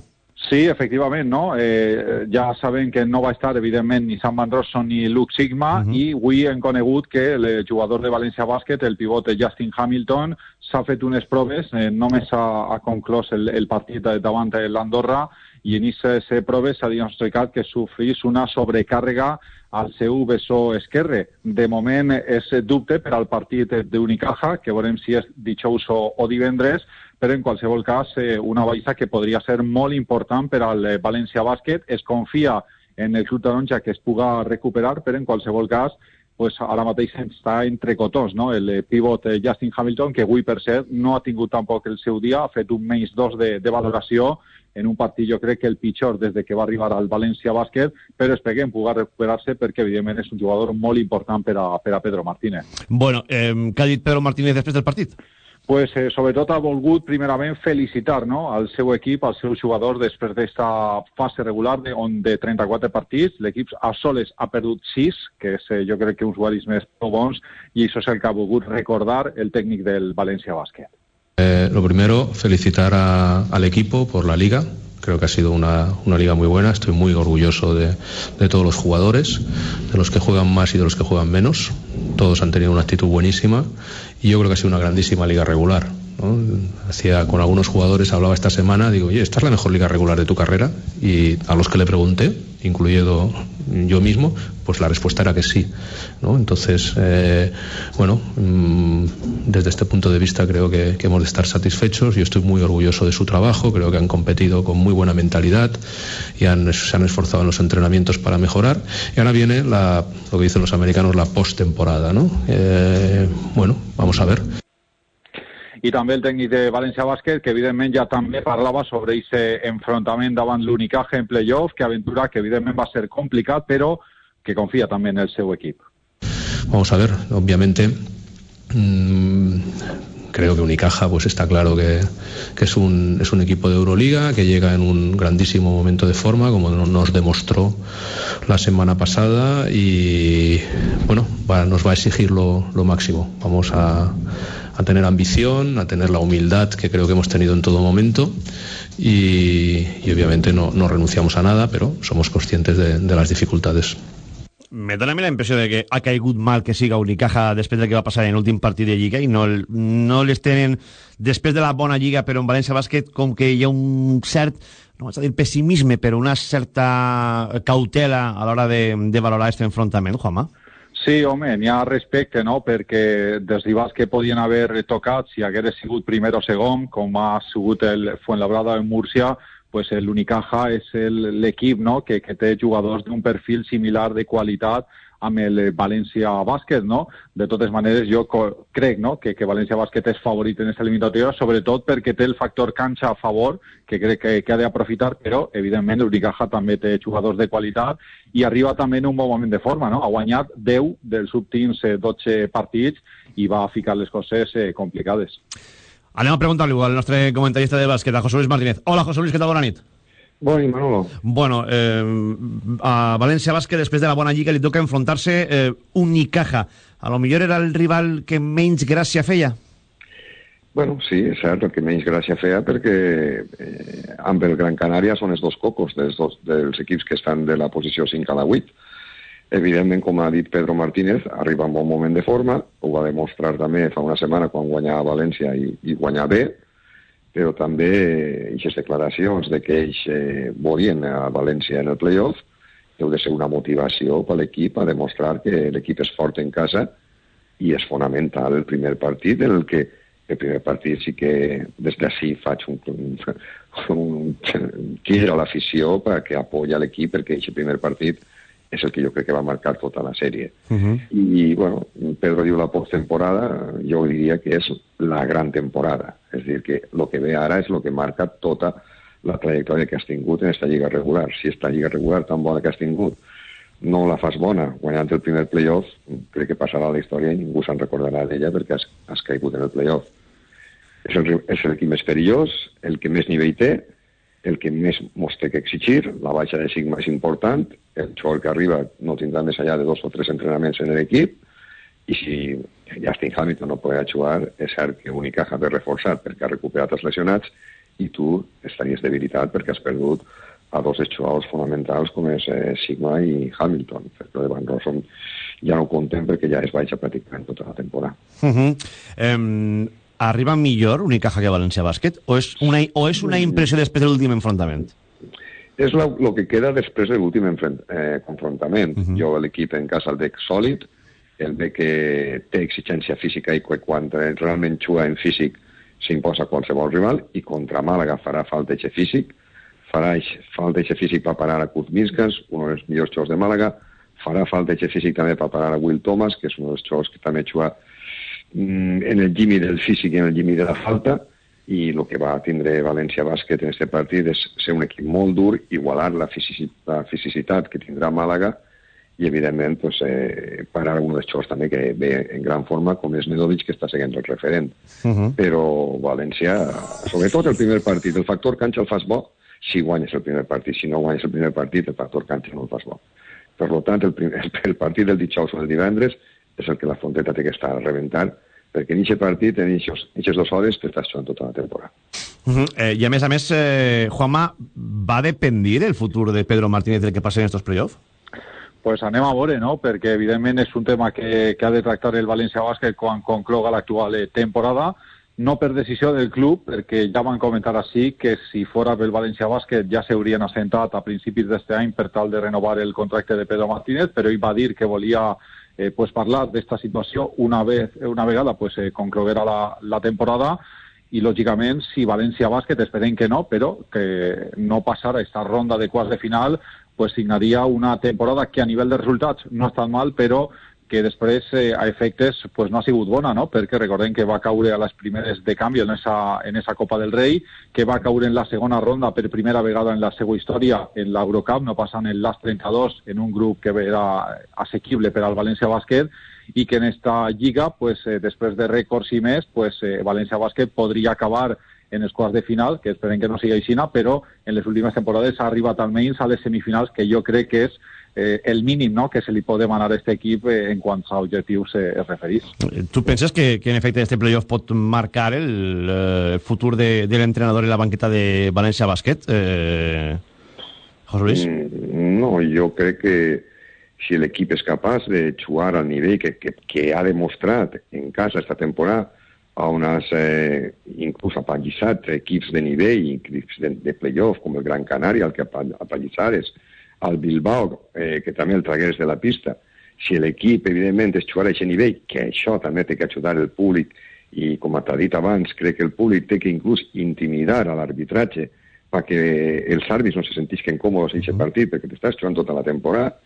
[SPEAKER 12] Sí, efectivament, no? Eh, ja sabem que no va estar, evidentment, ni Sam Van Rossum ni Luke Sigma, uh -huh. i avui hem conegut que el jugador de València Bàsquet, el pivot Justin Hamilton, s'ha fet unes proves, eh, només ha, ha conclòs el, el partit davant l'Andorra, i en aquestes proves s'ha diagnosticat que sofrís una sobrecàrrega al seu bessó esquerre. De moment és dubte per al partit d'Unicaja, que veurem si és dijous o, o divendres, però en qualsevol cas eh, una baixa que podria ser molt important per al eh, València Bàsquet. Es confia en el club taronja que es puga recuperar, però en qualsevol cas pues ara mateix està entre cotons, no? El eh, pivot eh, Justin Hamilton, que avui, per cert, no ha tingut tampoc el seu dia, ha fet un menys dos de, de valoració en un partit, jo crec que el pitjor des de que va arribar al València Bàsquet, però esperem puga recuperar-se perquè, evidentment, és un jugador molt important per a, per a Pedro Martínez.
[SPEAKER 1] Bueno, eh, què ha dit Pedro Martínez després del partit?
[SPEAKER 12] Pues, eh, sobretot ha volgut primerament felicitar no, al seu equip, als seus jugadors després d'esta fase regular de, on de 34 partits, l'equip a soles ha perdut 6, que és eh, jo crec que uns usuaris més prou bons, i això és el que ha volgut recordar el tècnic del València Bàsquet.
[SPEAKER 2] Eh, lo primero, felicitar al equipo por la liga, Creo que ha sido una, liga muy buena. Estoy muy orgulloso de, todos los jugadores, de los que juegan más y de los que juegan menos. Todos han tenido una actitud buenísima y yo creo que ha sido una grandísima liga regular. ¿No? Hacía con algunos jugadores, hablaba esta semana, digo, oye, esta es la mejor liga regular de tu carrera. Y a los que le pregunté, incluido yo mismo, pues la respuesta era que sí. ¿no? Entonces, eh, bueno, mmm, desde este punto de vista creo que, que, hemos de estar satisfechos. Yo estoy muy orgulloso de su trabajo, creo que han competido con muy buena mentalidad y han, se han esforzado en los entrenamientos para mejorar. Y ahora viene la, lo que dicen los americanos, la postemporada. ¿no? Eh, bueno, vamos a ver.
[SPEAKER 12] I també el tècnic de València Bàsquet, que evidentment ja també parlava sobre aquest enfrontament davant l'Unicaje en playoff, que aventura que evidentment va ser complicat, però que confía también en el seu equipo.
[SPEAKER 2] Vamos a ver, obviamente mmm, creo que Unicaja pues está claro que, que, es, un, es un equipo de Euroliga que llega en un grandísimo momento de forma como nos demostró la semana pasada y bueno, va, nos va a exigir lo, lo máximo. Vamos a, a tener ambición, a tener la humildad que creo que hemos tenido en todo momento y, y obviamente no, renunciamos a nada, pero somos conscientes de, de las dificultades.
[SPEAKER 1] Me dona a mi la impressió de que ha caigut mal que siga Unicaja després del que va passar en l'últim partit de Lliga i no, no les tenen després de la bona Lliga però en València Bàsquet com que hi ha un cert no vaig a dir pessimisme però una certa cautela a l'hora de, de valorar aquest enfrontament, Juanma.
[SPEAKER 12] Sí, home, n'hi ha respecte, no?, perquè dels rivals que podien haver tocat, si hagués sigut primer o segon, com ha sigut el Fuenlabrada en Múrcia, pues l'Unicaja és l'equip no? que, que té jugadors d'un perfil similar de qualitat amb el València Bàsquet, no? De totes maneres, jo crec no? que, que València Bàsquet és favorit en aquesta eliminatòria, sobretot perquè té el factor canxa a favor, que crec que, que ha d'aprofitar, però, evidentment, l'Unicaja també té jugadors de qualitat i arriba també en un bon moment de forma, no? Ha guanyat 10 dels últims 12 partits i va ficar les coses eh, complicades.
[SPEAKER 1] Anem a preguntar-li al nostre comentarista de bàsquet, a José Luis Martínez. Hola, José Luis, què tal? Bona nit.
[SPEAKER 13] Nit, Manolo.
[SPEAKER 1] Bueno, eh, a València Bàsquet, després de la bona lliga, li toca enfrontar-se eh, Unicaja. A lo millor era el rival que menys gràcia feia?
[SPEAKER 13] Bueno, sí, és cert, el que menys gràcia feia perquè eh, amb el Gran Canària són els dos cocos dels, dos, dels equips que estan de la posició 5 a la 8. Evidentment, com ha dit Pedro Martínez, arriba en bon moment de forma, ho va demostrar també fa una setmana quan guanyava a València i, i guanyar bé, però també aquestes declaracions de que ells eh, volien a València en el playoff. Deu de ser una motivació per l'equip a demostrar que l'equip és fort en casa i és fonamental el primer partit en el que el primer partit sí que des d'ací faig un, un, un tir a l'afició perquè apoya l'equip perquè aquest primer partit és el que jo crec que va marcar tota la sèrie. Uh -huh. I, bueno, Pedro diu la posttemporada, jo diria que és la gran temporada. És dir, que el que ve ara és el que marca tota la trajectòria que has tingut en aquesta lliga regular. Si aquesta lliga regular tan bona que has tingut no la fas bona guanyant el primer playoff, crec que passarà a la història i ningú se'n recordarà d'ella perquè has, has caigut en el playoff. És el, és l'equip més perillós, el que més nivell té, el que més mos té que exigir, la baixa de sigma és important, el xor que arriba no tindrà més allà de dos o tres entrenaments en l'equip, i si Justin Hamilton no pot jugar, és cert que Unicaja té reforçat perquè ha recuperat els lesionats i tu estaries debilitat perquè has perdut a dos jugadors fonamentals com és eh, Sigma i Hamilton. Però de Van Rossum ja no contem perquè ja es baixa pràcticament tota la temporada.
[SPEAKER 1] Uh -huh. um, arriba millor Unicaja que València Bàsquet? O és una, o és una impressió després de l'últim enfrontament?
[SPEAKER 13] és el que queda després de l'últim eh, confrontament. Uh -huh. Jo l'equip en casa el veig sòlid, el veig que té exigència física i que quan realment juga en físic s'imposa qualsevol rival i contra Màlaga farà falta eixe físic, farà falta eixe físic per parar a Kurt Miskans, un dels millors jugadors de Màlaga, farà falta eixe físic també per parar a Will Thomas, que és un dels jugadors que també juga en el llimi del físic i en el llimi de la falta, i el que va tindre València Bàsquet en aquest partit és ser un equip molt dur, igualar la, fisici la fisicitat que tindrà Màlaga i, evidentment, pues, eh, parar algun dels jugadors també que ve en gran forma, com és Nedovic, que està seguint el referent.
[SPEAKER 1] Uh -huh.
[SPEAKER 13] Però València, sobretot el primer partit, el factor canxa el fas bo si guanyes el primer partit. Si no guanyes el primer partit, el factor canxa no el fas bo. Per tant, el, primer, el partit del dijous o del divendres és el que la Fonteta té que estar a rebentar, perquè en aquest partit, en aquestes dues hores, t'estàs jugant tota la temporada.
[SPEAKER 1] Uh -huh. eh, I a més a més, eh, Juanma, va dependir el futur de Pedro Martínez del que passi en estos playoffs?
[SPEAKER 12] pues anem a veure, no? perquè evidentment és un tema que, que ha de tractar el València Bàsquet quan concloga l'actual eh, temporada, no per decisió del club, perquè ja van comentar així que si fora pel València Bàsquet ja s'haurien assentat a principis d'este any per tal de renovar el contracte de Pedro Martínez, però ell va dir que volia eh, pues parlar d'esta situació una, vez, una vegada pues, eh, concloguera la, la temporada i lògicament si València Bàsquet esperem que no, però que no passar a esta ronda de quarts de final pues signaria una temporada que a nivell de resultats no ha estat mal, però que després eh, a efectes pues, no ha sigut bona, no? perquè recordem que va caure a les primeres de canvi en esa, en esa Copa del Rei, que va caure en la segona ronda per primera vegada en la seva història en l'Eurocup, no passant en l'AS 32 en un grup que era assequible per al València Bàsquet, i que en esta lliga, pues, eh, després de rècords i més, pues, eh, València Bàsquet podria acabar en els quarts de final, que esperem que no sigui així, però en les últimes temporades ha arribat almenys a les semifinals, que jo crec que és eh, el mínim no? que se li pot demanar a aquest equip eh, en quant a objectius eh, es referís.
[SPEAKER 1] Tu penses que, que en efecte este playoff pot marcar el, eh, el futur de, de l'entrenador en la banqueta de València Bàsquet? Eh, José Luis?
[SPEAKER 13] Mm, no, jo crec que si l'equip és capaç de jugar al nivell que, que, que ha demostrat en casa esta temporada, on has eh, inclús apallissat equips de nivell, equips de, de playoff, com el Gran Canària, el que apallissares, al Bilbao, eh, que també el tragués de la pista. Si l'equip, evidentment, és jugar a aquest nivell, que això també té que ajudar el públic, i com t'ha dit abans, crec que el públic té que inclús intimidar a l'arbitratge perquè els àrbits no se sentisquen còmodes en aquest partit, perquè t'estàs jugant tota la temporada.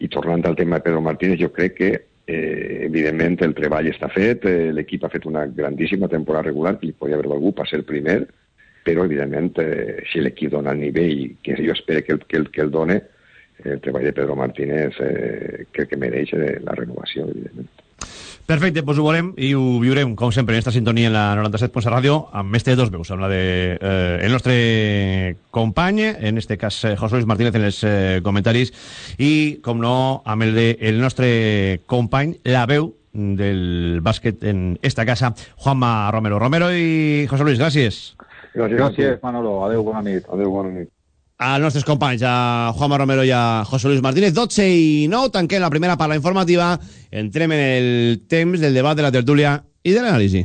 [SPEAKER 13] I tornant al tema de Pedro Martínez, jo crec que eh, evidentment el treball està fet, eh, l'equip ha fet una grandíssima temporada regular, que li podria haver valgut per ser el primer, però evidentment eh, si l'equip dona el nivell que jo espero que el, que el, que el done, el treball de Pedro Martínez eh, crec que mereix eh, la renovació, evidentment.
[SPEAKER 1] Perfecte, doncs ho veurem i ho viurem, com sempre, en esta sintonia en la 97.7 Ràdio, amb de dos veus, amb la de eh, el nostre company, en este cas eh, José Luis Martínez en els eh, comentaris, i, com no, amb el de el nostre company, la veu del bàsquet en esta casa, Juanma Romero. Romero i José Luis, gràcies.
[SPEAKER 12] Gràcies, gràcies Manolo. Adéu, bona nit.
[SPEAKER 13] Adéu, bona nit.
[SPEAKER 1] als nostres companys, a Juanma Romero i a José Luis Martínez. 12 i 9, tanquem la primera parla informativa. Entrem en el temps del debat de la tertúlia i de l'anàlisi.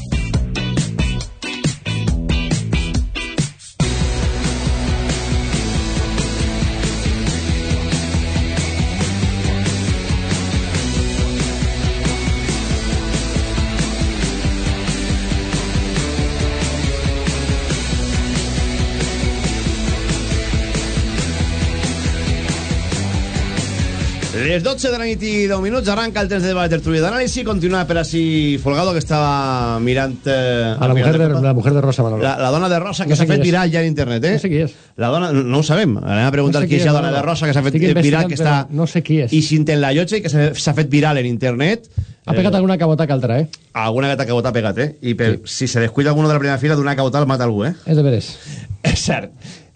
[SPEAKER 1] Les 12 de la nit i 10 minuts arranca el temps de debat de tertúlia d'anàlisi. Continua per així Folgado, que estava mirant... Eh,
[SPEAKER 11] A la mujer, de, la mujer de Rosa Manolo.
[SPEAKER 1] La, la dona de Rosa, que
[SPEAKER 11] No sé
[SPEAKER 1] s'ha fet
[SPEAKER 11] és.
[SPEAKER 1] viral ja en internet, eh?
[SPEAKER 11] No sé qui és.
[SPEAKER 1] La dona, no ho sabem. Anem a preguntar
[SPEAKER 11] No sé
[SPEAKER 1] qui
[SPEAKER 11] qui
[SPEAKER 1] és la dona de Rosa, que s'ha fet viral, que està...
[SPEAKER 11] no sé qui és.
[SPEAKER 1] I sinten la llotja i que s'ha fet viral en internet.
[SPEAKER 11] Ha pegat alguna cabota que altra, eh?
[SPEAKER 1] Alguna cabota ha pegat, eh? I per, si se descuida alguno de la primera fila, d'una cabota el mata algú, eh?
[SPEAKER 11] És de veres.
[SPEAKER 1] És cert.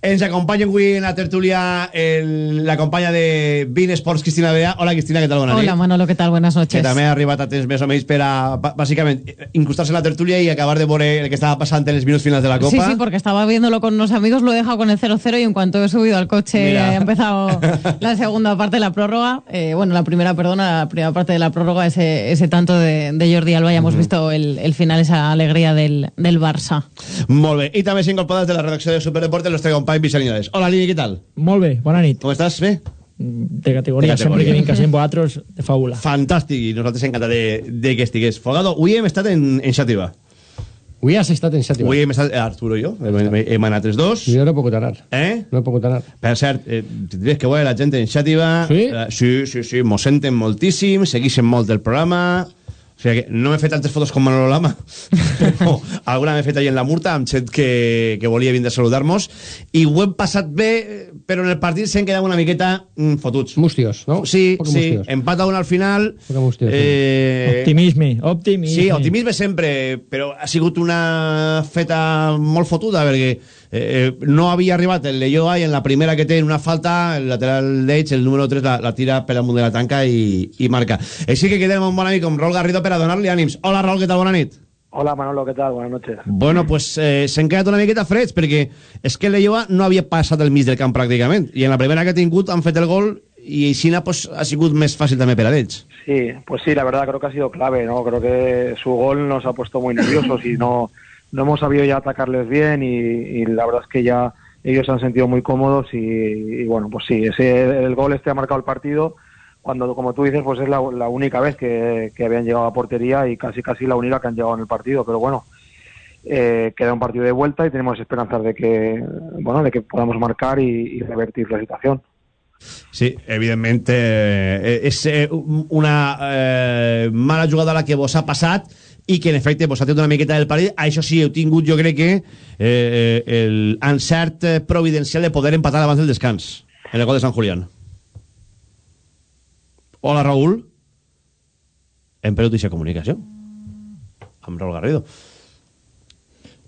[SPEAKER 1] Ens acompanya avui en la tertúlia el, la companya de Bean Sports, Cristina Bea. Hola, Cristina, què tal? Bona
[SPEAKER 14] Hola,
[SPEAKER 1] nit.
[SPEAKER 14] Manolo, ¿qué tal? Buenas
[SPEAKER 1] Que
[SPEAKER 14] noches.
[SPEAKER 1] també ha arribat a temps més o menys per a, bà- bàsicament, incrustar-se en la tertúlia i acabar de veure el que estava passant en els minuts finals de la Copa.
[SPEAKER 14] Sí, sí, porque estaba viéndolo con unos amigos, lo he dejado con el 0-0 y en cuanto he subido al coche
[SPEAKER 1] Mira.
[SPEAKER 14] he empezado la segunda parte de la prórroga. Eh, bueno, la primera, perdona, la primera parte de la prórroga, ese, ese tanto de, de Jordi Alba, ya hemos visto el, el final, esa alegría del, del Barça.
[SPEAKER 1] Molt bé. I també s'incorpora des de la redacció de Superdeporte el nostre company Vicent Linares. Hola, Lili, què tal?
[SPEAKER 15] Molt bé, bona nit.
[SPEAKER 1] Com estàs? Bé?
[SPEAKER 15] De categoria,
[SPEAKER 1] De categoria.
[SPEAKER 15] sempre que vinc a ser amb vosaltres, de fàbula.
[SPEAKER 1] Fantàstic, i nosaltres encantats de, de que estigués. Folgado, avui hem estat en, en Xàtiva.
[SPEAKER 11] Avui has estat en Xàtiva.
[SPEAKER 1] Avui hem estat, eh, Arturo i jo, hem, hem anat els dos.
[SPEAKER 11] Jo no he pogut anar.
[SPEAKER 1] Eh?
[SPEAKER 11] No he pogut anar.
[SPEAKER 1] Per cert, eh, tindries que veure la gent en Xàtiva.
[SPEAKER 11] Sí?
[SPEAKER 1] Eh, sí, sí, sí, mos senten moltíssim, seguixen molt el programa... O sigui que no m'he fet tantes fotos com Manolo Lama, però alguna m'he fet ahí en la murta amb gent que, que volia vindre a saludar-nos i ho hem passat bé, però en el partit se'n quedava una miqueta mm, fotuts.
[SPEAKER 11] Mustios, no?
[SPEAKER 1] Sí,
[SPEAKER 11] Poc
[SPEAKER 1] sí,
[SPEAKER 11] mustios.
[SPEAKER 1] empat a un al final.
[SPEAKER 11] Poc mustios, sí.
[SPEAKER 1] eh,
[SPEAKER 15] Optimisme, optimisme.
[SPEAKER 1] Sí, optimisme sempre, però ha sigut una feta molt fotuda, perquè eh, eh, no havia arribat el Leyoa i en la primera que té una falta, el lateral d'Eix, el número 3, la, la tira per amunt de la tanca i, i marca. Així que quedem un bon amic com Raúl Garrido per a donar-li ànims. Hola, Raúl, què tal? Bona nit.
[SPEAKER 16] Hola Manolo, ¿qué tal? Buenas noches.
[SPEAKER 1] Bueno, pues eh, s'han quedat una miqueta freds, perquè és que el Leyoa no havia passat el mig del camp pràcticament, i en la primera que ha tingut han fet el gol i així pues, ha sigut més fàcil també per a ells.
[SPEAKER 16] Sí, pues sí, la verdad creo que ha sido clave, ¿no? Creo que su gol nos ha puesto muy nerviosos y no, no hemos sabido ya atacarles bien y, la verdad es que ya ellos se han sentido muy cómodos y, bueno, pues sí, ese, el gol este ha marcado el partido cuando, como tú dices, pues es la, única vez que, que habían llegado a portería y casi casi la única que han llegado en el partido, pero bueno, eh, queda un partido de vuelta y tenemos esperanzas de que, bueno, de que podamos marcar y, revertir la situación.
[SPEAKER 1] Sí, evidentment eh, és eh, una eh, mala jugada la que vos ha passat i que en efecte vos ha tret una miqueta del partit això sí, heu tingut jo crec que eh, el encert eh, providencial de poder empatar abans del descans en el gol de Sant Julián. Hola Raúl hem perdut aquesta comunicació amb Raúl Garrido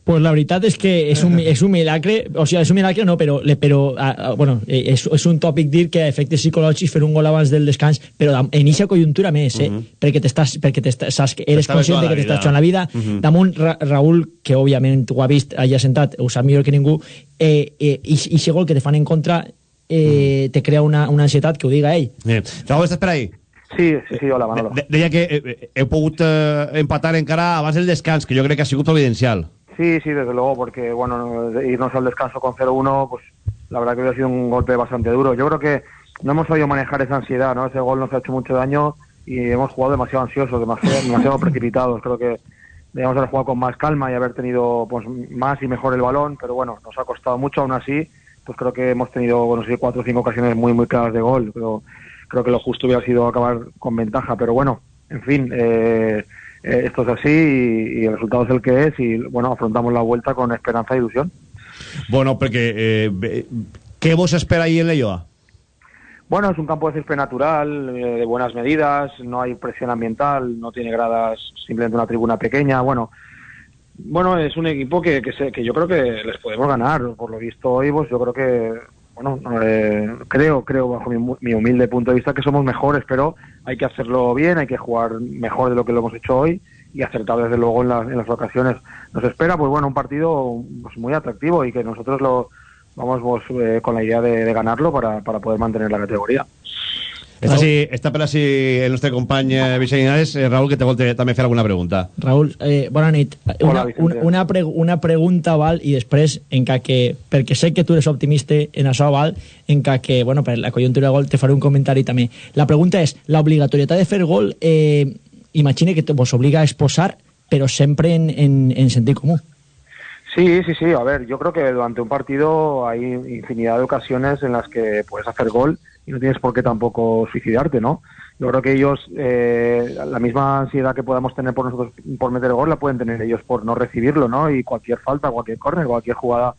[SPEAKER 15] Pues la veritat és que és un, és un milagre, o sigui, és un milagre no, però, però a, a, bueno, eh, és, és un tòpic dir que a efectes psicològics fer un gol abans del descans, però en eixa conjuntura més, eh? perquè t'estàs, perquè t'estàs, saps que eres conscient que t'estàs jugant la vida.
[SPEAKER 1] Mhm.
[SPEAKER 15] Damunt, Ra Raül, que òbviament ho ha vist, allà sentat, ho sap millor que ningú, eh, eh, i, i gol que te fan en contra eh, te crea una, una ansietat que ho diga ell.
[SPEAKER 1] eh, Raúl, estàs per ahí?
[SPEAKER 16] Sí, sí, sí, hola Manolo.
[SPEAKER 1] De, deia que eh, heu pogut eh, empatar encara abans del descans que jo crec que ha sigut providencial
[SPEAKER 16] Sí, sí, desde luego, porque bueno, irnos al descanso con 0-1, pues la verdad que hubiera sido un golpe bastante duro. Yo creo que no hemos sabido manejar esa ansiedad, ¿no? Ese gol nos ha hecho mucho daño y hemos jugado demasiado ansiosos, demasiado, demasiado precipitados. Creo que debíamos haber jugado con más calma y haber tenido pues más y mejor el balón, pero bueno, nos ha costado mucho aún así. Pues creo que hemos tenido, bueno, sí, cuatro o cinco ocasiones muy, muy claras de gol. Pero creo que lo justo hubiera sido acabar con ventaja, pero bueno, en fin, eh, eh, esto es así y, y el resultado es el que es y bueno, afrontamos la vuelta con esperanza e ilusión.
[SPEAKER 1] Bueno, perquè eh, què vos espera ahí en Leyoa?
[SPEAKER 16] Bueno, es un campo de césped natural, eh, de buenas medidas, no hay presión ambiental, no tiene gradas, simplemente una tribuna pequeña. Bueno, bueno es un equipo que, que, sé- que yo creo que les podemos ganar. Por lo visto hoy, pues yo creo que, bueno, eh, creo, creo bajo mi, mi humilde punto de vista que somos mejores, pero hay que hacerlo bien, hay que jugar mejor de lo que lo hemos hecho hoy y acertar desde luego en, las- en las ocasiones. Nos espera, pues bueno, un partido pues, muy atractivo y que nosotros lo vamos eh, con la idea de, de ganarlo para, para poder mantener la categoría.
[SPEAKER 1] Està, sí, està per així el nostre company eh, Vicent Linares. Eh, Raúl, que te vol també fer alguna pregunta.
[SPEAKER 15] Raúl, eh, bona nit. Una,
[SPEAKER 1] Hola,
[SPEAKER 15] una,
[SPEAKER 1] Vicente.
[SPEAKER 15] una, pre una pregunta, val, i després, en ca que, perquè sé que tu eres optimista en això, val, en ca que, bueno, per la conjuntura de gol te faré un comentari també. La pregunta és, l'obligatorietat de fer gol, eh, imagine que te- vos obliga a exposar, però sempre en, en, en sentit comú.
[SPEAKER 16] Sí, sí, sí. A ver, yo creo que durante un partido hay infinidad de ocasiones en las que puedes hacer gol y no tienes por qué tampoco suicidarte, ¿no? Yo creo que ellos, eh, la misma ansiedad que podamos tener por nosotros por meter gol, la pueden tener ellos por no recibirlo, ¿no? Y cualquier falta, cualquier córner, cualquier jugada,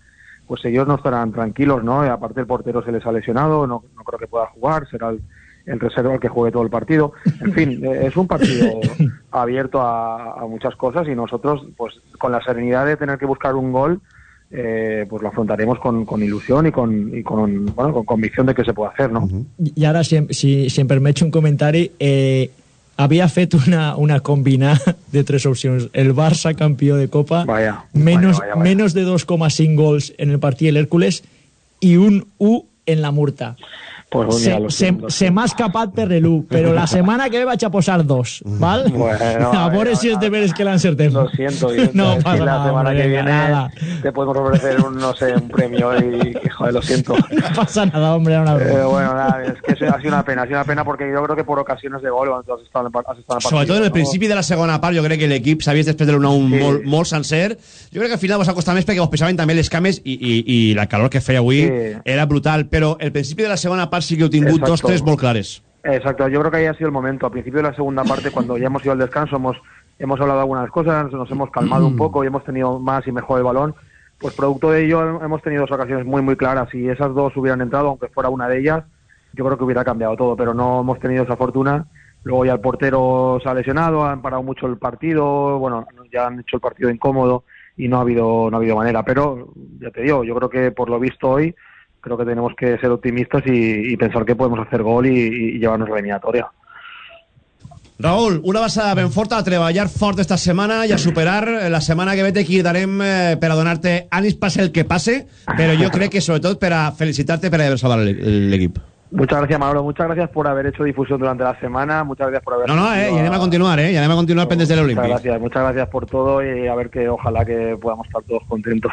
[SPEAKER 16] pues ellos no estarán tranquilos, ¿no? Y aparte el portero se les ha lesionado, no, no creo que pueda jugar, será el, el reserva el que juegue todo el partido. En fin, eh, es un partido abierto a, a muchas cosas y nosotros, pues con la serenidad de tener que buscar un gol, eh, pues lo afrontaremos con, con ilusión y con, y con, bueno, con convicción de que se puede hacer, ¿no?
[SPEAKER 15] I ara, si, si, si em permets un comentari, eh, havia fet una, una combinada de tres opcions. El Barça campió de Copa,
[SPEAKER 16] Vaya,
[SPEAKER 15] menos,
[SPEAKER 16] vaya, vaya.
[SPEAKER 15] menos de 2,5 gols en el partit del Hércules i un 1 en la Murta.
[SPEAKER 16] Pues
[SPEAKER 15] se, se, se m'ha escapat per l'1, però la setmana que ve vaig a posar dos, val?
[SPEAKER 16] Bueno,
[SPEAKER 15] a veure si és de veres que l'encertem.
[SPEAKER 16] Lo siento,
[SPEAKER 15] no
[SPEAKER 16] es que
[SPEAKER 15] pasa
[SPEAKER 16] la
[SPEAKER 15] nada,
[SPEAKER 16] semana
[SPEAKER 15] hombre,
[SPEAKER 16] que viene
[SPEAKER 15] nada.
[SPEAKER 16] te podemos ofrecer un, no sé, un premio y, joder, lo siento.
[SPEAKER 15] No pasa nada, hombre, una broma.
[SPEAKER 16] Eh, bueno, nada, es que ha sido una pena, ha sido una pena porque yo creo que por ocasiones de gol has estado en, has estado en el
[SPEAKER 1] en
[SPEAKER 16] ¿no?
[SPEAKER 1] principi de la segona part, jo crec que l'equip s'havia després de l'una un
[SPEAKER 16] Sí.
[SPEAKER 1] molt, molt sencer. Jo crec que al final vos ha costat més perquè vos pesaven també les cames i, i, i la calor que feia avui
[SPEAKER 16] Sí.
[SPEAKER 1] era brutal, però el principi de la segona part sí que heu tingut
[SPEAKER 16] Exacto.
[SPEAKER 1] dos, tres molt clares.
[SPEAKER 16] Exacto, yo creo que ahí ha sido el momento. Al principio de la segunda parte, cuando ya hemos ido al descanso, hemos, hemos hablado algunas cosas, nos hemos calmado un poco y hemos tenido más y mejor el balón. Pues producto de ello hemos tenido dos ocasiones muy muy claras. Si esas dos hubieran entrado, aunque fuera una de ellas, yo creo que hubiera cambiado todo, pero no hemos tenido esa fortuna. Luego ya el portero se ha lesionado, han parado mucho el partido, bueno, ya han hecho el partido incómodo y no ha habido no ha habido manera. Pero ya te digo, yo creo que por lo visto hoy creo que tenemos que ser optimistas y, y pensar que podemos hacer gol y, y llevarnos la eliminatoria.
[SPEAKER 1] Raúl, una abraçada ben forta a treballar fort esta setmana i a superar la setmana que ve te cridarem eh, per a donar-te ànims passe el que passe, però jo crec que sobretot per a felicitar-te per haver salvat l'e- l'equip.
[SPEAKER 16] Muchas gracias, Manolo. Muchas gracias por haver hecho difusión durante la semana. Muchas gracias por haber.
[SPEAKER 1] No, no, eh, i anem a continuar, eh, i anem a continuar pendents de
[SPEAKER 16] Muchas
[SPEAKER 1] l'Olímpic.
[SPEAKER 16] gracias, muchas gracias por todo y a ver que ojalá que podamos estar todos contentos.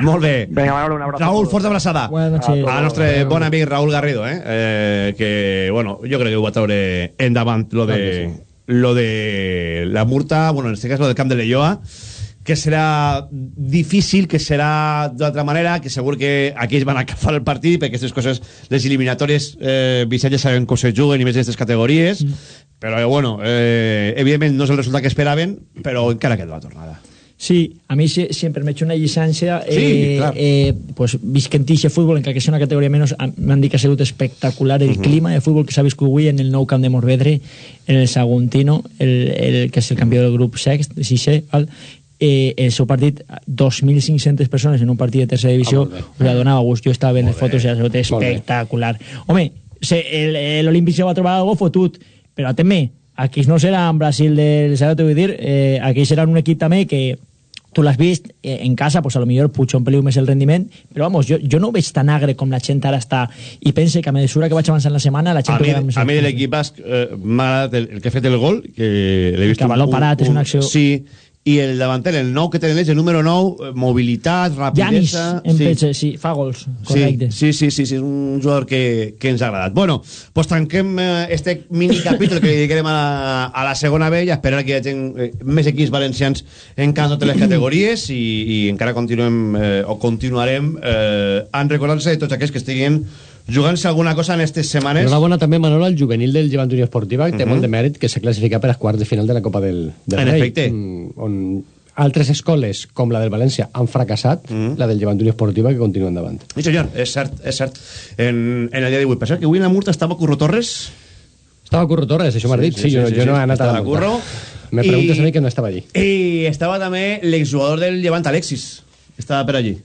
[SPEAKER 1] Molt bé.
[SPEAKER 16] Venga, Manolo, un abrazo. a
[SPEAKER 1] Raúl, forta abraçada.
[SPEAKER 15] Buenas noches.
[SPEAKER 1] Al nostre bon amic Raúl Garrido, eh? eh que, bueno, jo crec que ho va treure endavant lo de, lo de la Murta, bueno, en este cas lo del camp de l'Elloa, que serà difícil, que serà d'altra manera, que segur que aquí es van a agafar el partit, perquè aquestes coses, les eliminatòries, eh, Vicent ja saben com se juguen i més d'aquestes categories, però, eh, bueno, eh, evidentment no és el resultat que esperaven, però encara queda la tornada.
[SPEAKER 15] Sí, a mi si, si em permets una llicència,
[SPEAKER 1] Sí,
[SPEAKER 15] eh,
[SPEAKER 1] clar.
[SPEAKER 15] eh, pues, visquent ixe futbol, encara que sigui una categoria menys, m'han dit que ha sigut espectacular el
[SPEAKER 1] Mhm.
[SPEAKER 15] clima de futbol que s'ha viscut avui en el nou camp de Morvedre, en el Saguntino, el, el, que és el campió del grup sext, sisè, val? Eh, el seu partit, 2.500 persones en un partit de tercera divisió,
[SPEAKER 11] Ah,
[SPEAKER 15] o sea, donava gust. Jo estava veient les fotos i ha sigut espectacular. Home, se, el- el Olímpic se va trobar algo fotut, però també, aquí no serà en Brasil del t'ho vull dir, eh, aquí serà un equip també que tu l'has vist eh, en casa, pues a lo millor puja un peliu més el rendiment, però vamos, jo, jo no ho veig tan agre com la gent ara està, i pense que a mesura que vaig avançant la setmana, la gent...
[SPEAKER 1] A mi,
[SPEAKER 15] més
[SPEAKER 1] a mi de l'equip basc eh, m'ha agradat el, el que ha fet el gol, que l'he vist...
[SPEAKER 15] Que baló parat, és una acció-
[SPEAKER 1] Sí, i el davanter, el nou que tenen ells, el número 9, eh, mobilitat, rapidesa...
[SPEAKER 15] en
[SPEAKER 1] sí.
[SPEAKER 15] sí. sí, fa gols,
[SPEAKER 1] Sí,
[SPEAKER 15] correcte.
[SPEAKER 1] sí, sí, sí, sí, és un jugador que, que ens ha agradat. Bueno, pues tanquem eh, este mini capítol que li dedicarem a la, a la segona B i a esperar que hi hagi eh, més equips valencians en cada totes les categories i, i encara continuem eh, o continuarem eh, en recordar-se de tots aquells que estiguin jugant-se alguna cosa en aquestes setmanes.
[SPEAKER 11] Enhorabona també, Manolo, al juvenil del Llevant Unió Esportiva, que té
[SPEAKER 1] Mhm.
[SPEAKER 11] molt de mèrit, que s'ha classificat per als quarts de final de la Copa del, del
[SPEAKER 1] En
[SPEAKER 11] Rei.
[SPEAKER 1] efecte.
[SPEAKER 11] mm, On altres escoles, com la del València, han fracassat,
[SPEAKER 1] Mhm.
[SPEAKER 11] la del Llevant Unió Esportiva, que continua endavant.
[SPEAKER 1] Sí, senyor, és cert, és cert. En, en el dia d'avui. Per cert, que avui en la Murta estava Curro Torres.
[SPEAKER 11] Estava Curro Torres, això m'has dit. Sí, jo, jo no he anat
[SPEAKER 1] estava
[SPEAKER 11] a la
[SPEAKER 1] Curro.
[SPEAKER 11] Me preguntes
[SPEAKER 1] I-
[SPEAKER 11] a mi que no estava allí.
[SPEAKER 1] I estava també l'exjugador del Llevant, Alexis. Estava per allí.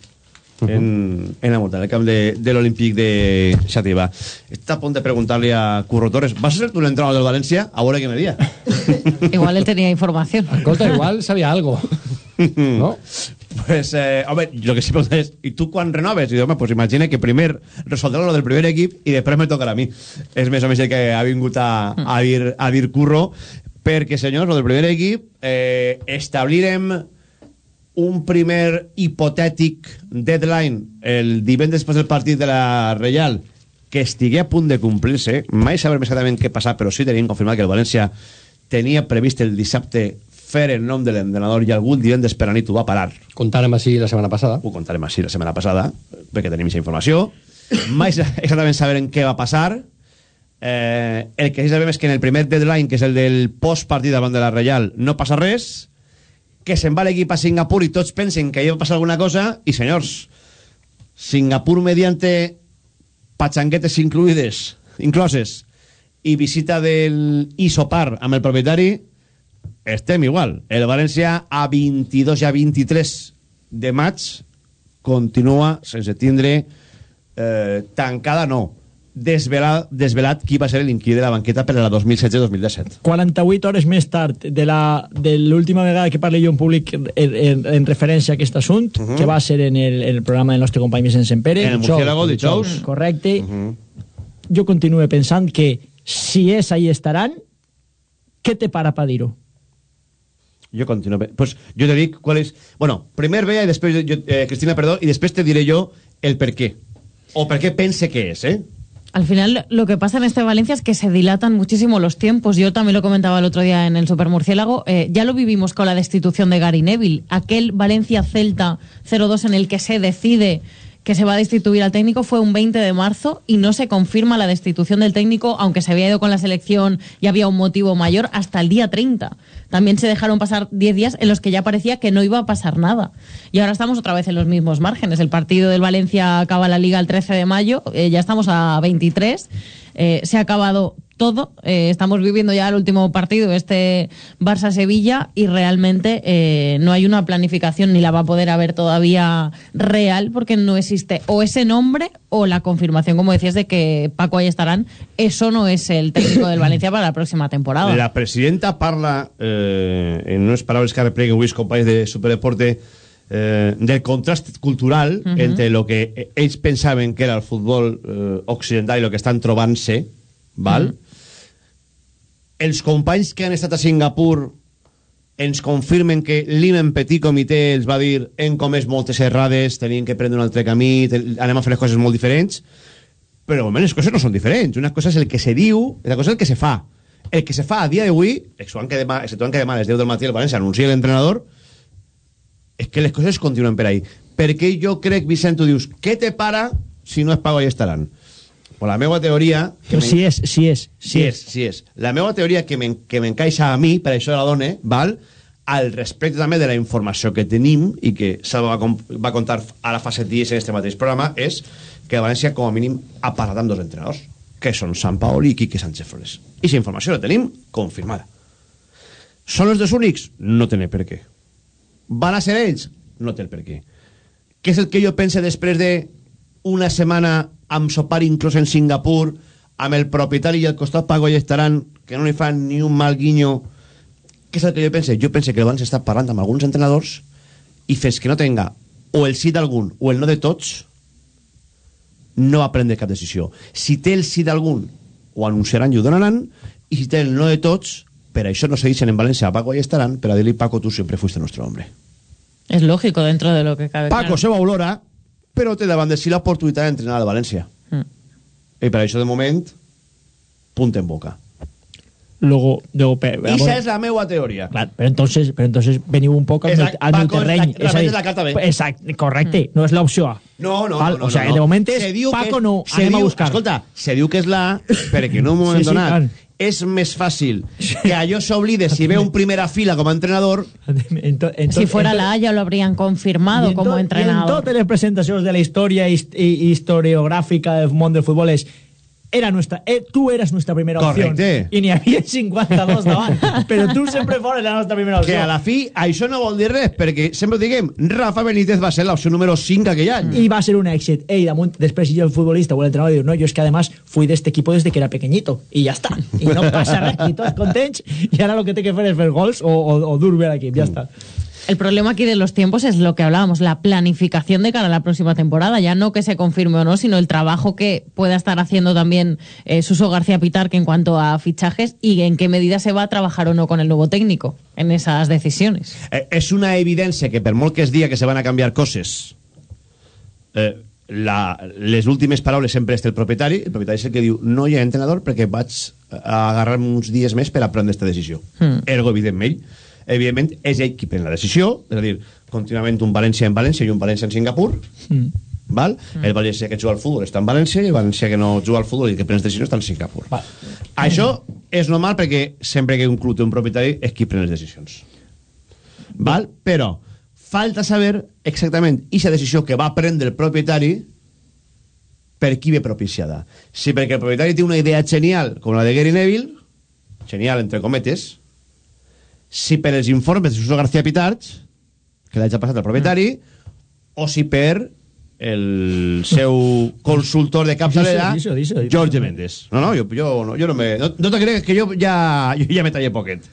[SPEAKER 1] En, en la Murta, en el camp de, de l'Olímpic de Xativa. Està a punt de preguntar-li a Curro Torres ¿Vas a ser tú el entrenador del Valencia? A veure què me dia.
[SPEAKER 14] Igual él tenía información.
[SPEAKER 11] Escolta, igual sabia algo.
[SPEAKER 1] ¿No? Pues, eh, home, lo que sí pregunta és ¿y tu quan renoves? I home, pues imagina que primer resoldrà lo del primer equip i després me tocarà a mi. És més o menys el que ha vingut a, a, dir, a dir curro, perquè, senyors, lo del primer equip, eh, establirem un primer hipotètic deadline el divendres després del partit de la Reial que estigui a punt de complir-se. Mai saber més exactament què passar però sí tenim confirmat que el València tenia previst el dissabte fer el nom de l'entrenador i algun divendres per a nit ho va parar.
[SPEAKER 11] Contàrem així la setmana passada.
[SPEAKER 1] ho contarem així la setmana passada perquè tenim aquesta informació. Mai exactament saberem què va passar. Eh, el que sí sabem és que en el primer deadline que és el del postpartit davant de la Reial no passa res que se'n va l'equip a Singapur i tots pensen que hi va passar alguna cosa i senyors Singapur mediante pachanguetes incluïdes incloses i visita del isopar amb el propietari estem igual. El València a 22 i a 23 de maig continua sense tindre eh, tancada, no, desvelat, desvelat qui va ser l'inquí de la banqueta per a la 2016-2017.
[SPEAKER 15] 48 hores més tard de l'última vegada que parli jo en públic en, en, en referència a aquest assumpte, uh -huh. que va ser en el, en el programa del nostre company Vicent Sempere.
[SPEAKER 1] En el Murciélago dijous.
[SPEAKER 15] Correcte. Uh -huh. Jo continuo pensant que si és ahí estaran, què te para per dir-ho?
[SPEAKER 1] Jo continuo. Pues jo te dic qual és... Bueno, primer vea i després... Jo, eh, Cristina, perdó, i després te diré jo el per què. O per què pense que és, eh?
[SPEAKER 14] Al final, lo que pasa en este Valencia es que se dilatan muchísimo los tiempos. Yo también lo comentaba el otro día en el Supermurciélago. Eh, ya lo vivimos con la destitución de Gary Neville. Aquel Valencia-Celta 0-2 en el que se decide que se va a destituir al técnico fue un 20 de marzo y no se confirma la destitución del técnico, aunque se había ido con la selección y había un motivo mayor, hasta el día 30. También se dejaron pasar 10 días en los que ya parecía que no iba a pasar nada. Y ahora estamos otra vez en los mismos márgenes. El partido del Valencia acaba la liga el 13 de mayo, eh, ya estamos a 23. Eh, se ha acabado todo. Eh, estamos viviendo ya el último partido, este Barça-Sevilla, y realmente eh, no hay una planificación ni la va a poder haber todavía real porque no existe o ese nombre o la confirmación, como decías, de que Paco ahí estarán. Eso no es el técnico del Valencia para la próxima temporada.
[SPEAKER 1] La presidenta parla, eh, en unes paraules que repleguen avui els companys de Superdeporte, eh, del contrast cultural
[SPEAKER 14] Mhm.
[SPEAKER 1] entre lo que eh, ells pensaven que era el futbol eh, occidental i lo que estan trobant-se, val? Els companys que han estat a Singapur ens confirmen que l'Imen Petit Comitè els va dir hem comès moltes errades, tenim que prendre un altre camí, anem a fer les coses molt diferents, però moment les coses no són diferents. Una cosa és el que se diu, la cosa és el que se fa. El que se fa a dia d'avui, exceptuant que demà, exceptuant que demà a les 10 del matí el València anuncia l'entrenador, és que les coses continuen per ahí. Perquè jo crec, Vicent, tu dius, què te para si no es pago i estaran? Pues la meva teoria...
[SPEAKER 15] Però si és, si és,
[SPEAKER 1] si és, si és. La meva teoria que m'en- que m'encaixa a mi, per això la done, val? al respecte també de la informació que tenim i que Salva va, va contar ara fa set dies en este mateix programa és que València com a mínim ha parlat amb dos entrenadors que són Sant Paoli i Quique Sánchez Flores i si informació la tenim confirmada són els dos únics? no té per què van a ser ells? no té el per què què és el que jo pense després de una setmana amb sopar inclòs en Singapur amb el propietari i al costat Pago i estaran que no li fan ni un mal guinyo què és el que jo pense? Jo pense que el València està parlant amb alguns entrenadors i fins que no tenga o el sí d'algun o el no de tots no va prendre cap decisió si té el sí d'algun ho anunciaran i ho donaran i si té el no de tots per això no se dicen en València a Paco i estaran per a dir-li Paco tu sempre fuiste nuestro hombre
[SPEAKER 14] Es lógico dentro de lo que cabe.
[SPEAKER 1] Paco
[SPEAKER 14] claro.
[SPEAKER 1] se va olora però té davant de si l'oportunitat d'entrenar al València
[SPEAKER 14] Mm.
[SPEAKER 1] i per això de moment punt en boca
[SPEAKER 15] Luego, luego pe-
[SPEAKER 1] i esa és la meva teoria
[SPEAKER 15] Clar, però entonces, però entonces veniu un poc al, al meu terreny.
[SPEAKER 1] la- remetes la carta B.
[SPEAKER 15] Exacte, correcte, no és l'opció A.
[SPEAKER 1] No, no,
[SPEAKER 15] Val?
[SPEAKER 1] no, no,
[SPEAKER 15] O sea,
[SPEAKER 1] no,
[SPEAKER 15] de moment és
[SPEAKER 1] que
[SPEAKER 15] Paco
[SPEAKER 1] és-
[SPEAKER 15] no,
[SPEAKER 1] se
[SPEAKER 15] anem a
[SPEAKER 1] diu-
[SPEAKER 15] buscar.
[SPEAKER 1] Escolta, se diu que és la A perquè en un moment
[SPEAKER 15] Sí, sí,
[SPEAKER 1] donat
[SPEAKER 15] clar.
[SPEAKER 1] És més fàcil que allò s'oblide si ve un primera fila com a entrenador
[SPEAKER 14] Si fuera la A ya lo habrían confirmado
[SPEAKER 15] en
[SPEAKER 14] como
[SPEAKER 15] I en
[SPEAKER 14] entrenador.
[SPEAKER 15] totes les presentacions de la història hist historiogràfica del món del futbol és era nuestra, eh, tu eres nuestra primera opció
[SPEAKER 1] Correcte.
[SPEAKER 15] i n'hi havia 52 davant. Però tu sempre fores la nostra primera opció.
[SPEAKER 1] que a la fi això no vol dir res perquè sempre ho diguem, Rafa Benítez va ser l'opció número 5 aquell any.
[SPEAKER 15] Y va a ser un éxito. Ey, damunt, después yo el futbolista o el entrenador digo, no, yo es que además fui de este equipo desde que era pequeñito. Y ya está. Y no pasa nada, y todos contentos y ahora lo que te que hacer es ver gols o, o, o dur aquí, ya está.
[SPEAKER 14] El problema aquí de los tiempos es lo que hablábamos, la planificación de cara a la próxima temporada. Ya no que se confirme o no, sino el trabajo que pueda estar haciendo también eh, Suso García Pitarque en cuanto a fichajes y en qué medida se va a trabajar o no con el nuevo técnico en esas decisiones.
[SPEAKER 1] eh, és una evidència que per molt que es diga que se van a canviar coses eh, la, les últimes paraules sempre és del propietari el propietari és el que diu no hi ha entrenador perquè vaig a agarrar-me uns dies més per a prendre aquesta decisió
[SPEAKER 14] Hmm.
[SPEAKER 1] ergo evidentment evidentment és ell qui pren la decisió és a dir, contínuament un València en València i un València en Singapur val? el València que juga al futbol està en València i el València que no juga al futbol i que pren les decisions està en Singapur
[SPEAKER 15] Va.
[SPEAKER 1] això és normal perquè sempre que un club té un propietari és qui pren les decisions val? però falta saber exactament aquesta decisió que va prendre el propietari per qui ve propiciada si perquè el propietari té una idea genial com la de Gary Neville genial entre cometes si per els informes de Suso García Pitarch que l'haig passat al propietari o si per el seu consultor de capçalera,
[SPEAKER 15] Diso, diso, diso.
[SPEAKER 1] Jorge Méndez. No, no, jo, jo, no, jo no me... No, no te crees que jo ja, jo ja me tallé poquet.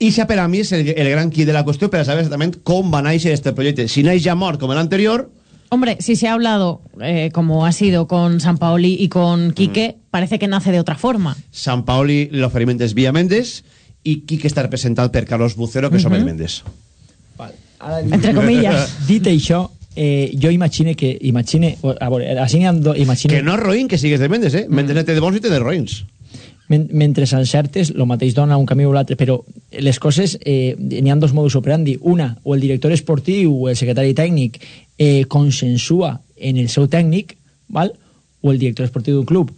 [SPEAKER 1] I això per a mi és el, el gran qui de la qüestió per a saber exactament com va néixer este projecte. Si naix ja mort com l'anterior,
[SPEAKER 14] Hombre, si se ha hablado, eh, como ha sido con San Paoli y con Quique, parece que nace de otra forma.
[SPEAKER 1] Sant Paoli l'oferiment és via Mendes i qui que està representat per Carlos Bucero, que uh -huh. som el Mendes.
[SPEAKER 14] Entre comillas.
[SPEAKER 15] Dit això, eh, jo imagine que... Imagine, a veure, així n'hi ha do, imagine...
[SPEAKER 1] Que no és roïn que sigues de Mendes, eh? Mendes té de bons i té de roïns.
[SPEAKER 15] Men mentre encertes, el mateix dona un camí o l'altre, però les coses, eh, n'hi ha dos modus operandi. Una, o el director esportiu o el secretari tècnic eh, consensua en el seu tècnic, val? o el director esportiu d'un club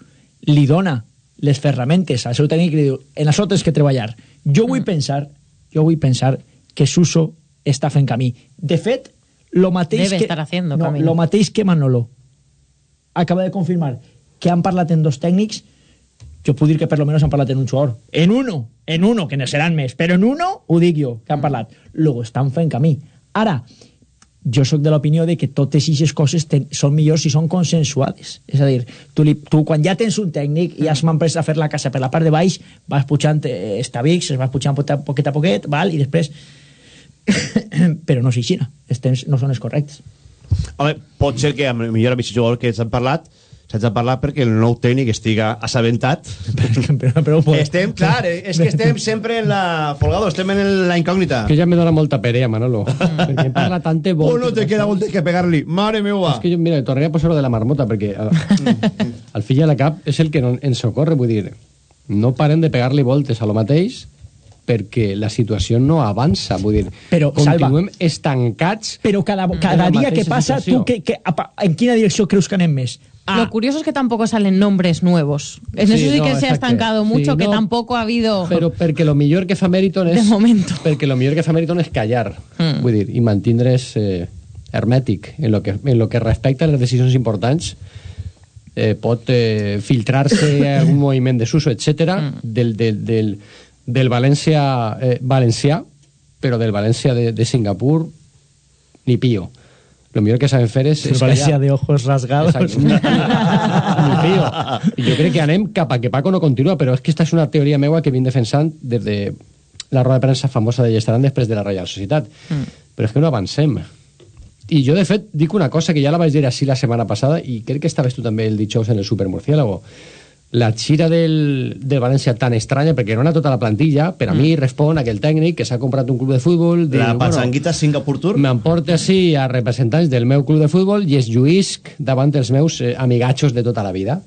[SPEAKER 15] li dona les ferramentes al seu tècnic i li diu, en això tens que treballar. Jo vull pensar, jo vull pensar que Suso està fent camí. De fet, lo mateix
[SPEAKER 14] Debe
[SPEAKER 15] que,
[SPEAKER 14] estar haciendo
[SPEAKER 15] no,
[SPEAKER 14] camino.
[SPEAKER 15] lo mateix que Manolo acaba de confirmar que han parlat en dos tècnics jo puc dir que per lo menos han parlat en un jugador. En uno, en uno, que ne seran més, però en uno ho dic jo, que han parlat. Luego estan fent camí. Ara, jo sóc de l'opinió de que totes aquestes coses ten, són millors si són consensuades. És a dir, tu, li, tu quan ja tens un tècnic i has m'empresa a fer la casa per la part de baix, vas pujant eh, estavics, es vas pujant poquet a poquet, val? i després... però no és així, els temps no són els correctes.
[SPEAKER 1] Home, pot ser que a millor amb aquest jugador que s'han parlat se'ns ha parlat perquè el nou tècnic estiga assabentat.
[SPEAKER 15] però, però,
[SPEAKER 1] estem, clar, eh, és que estem sempre en la... Folgado, estem en la incògnita.
[SPEAKER 11] Que ja me dona molta perea, Manolo. perquè parla tant de bo.
[SPEAKER 1] Uno te queda voltes que pegar-li. Mare meva.
[SPEAKER 11] És que jo, mira, tornaré a posar-ho de la marmota, perquè al, al fill de la cap és el que no, ens socorre, vull dir, no parem de pegar-li voltes a lo mateix perquè la situació no avança, vull dir,
[SPEAKER 15] Però,
[SPEAKER 11] continuem estancats
[SPEAKER 15] Però cada, cada dia que passa,
[SPEAKER 11] situació.
[SPEAKER 15] tu que, que, apa, en quina direcció creus que anem més?
[SPEAKER 14] Lo curioso es que tampoco salen nombres nuevos. En
[SPEAKER 11] Sí,
[SPEAKER 14] eso sí
[SPEAKER 11] no,
[SPEAKER 14] que se ha estancado mucho,
[SPEAKER 11] Sí,
[SPEAKER 14] que
[SPEAKER 11] no,
[SPEAKER 14] tampoco ha habido...
[SPEAKER 11] però perquè lo millor que fa Meriton és...
[SPEAKER 14] De momento.
[SPEAKER 11] Perquè lo millor que fa Meriton és callar,
[SPEAKER 14] Mm.
[SPEAKER 11] vull dir, i mantindre's eh, hermètic en lo, que, en lo que respecta a les decisions importants eh, pot eh, filtrar-se algun moviment de Suso, etc del, del, del, del València eh, valencià, però del València de, de Singapur ni pío. Lo millor que saben fer és, és
[SPEAKER 15] València de ojos rasgados.
[SPEAKER 11] Exacte. Jo crec que anem cap a que Paco no continua, però és que esta és una teoria meua que vinc defensant des de la roda de premsa famosa de Llestaran després de la Reial Societat.
[SPEAKER 14] Mm.
[SPEAKER 11] Però és que no avancem. I jo, de fet, dic una cosa que ja la vaig dir així la setmana passada i crec que estaves tu també el dijous en el Supermurciélago. La xira del, del València tan estranya, perquè no era tota la plantilla, per a
[SPEAKER 1] Mm.
[SPEAKER 11] mi respon aquell tècnic que s'ha comprat un club de futbol... diu,
[SPEAKER 1] La patxanguita Singapur Tour.
[SPEAKER 11] M'emporta així a representants del meu club de futbol i es lluïsc davant els meus eh, amigatxos de tota la vida.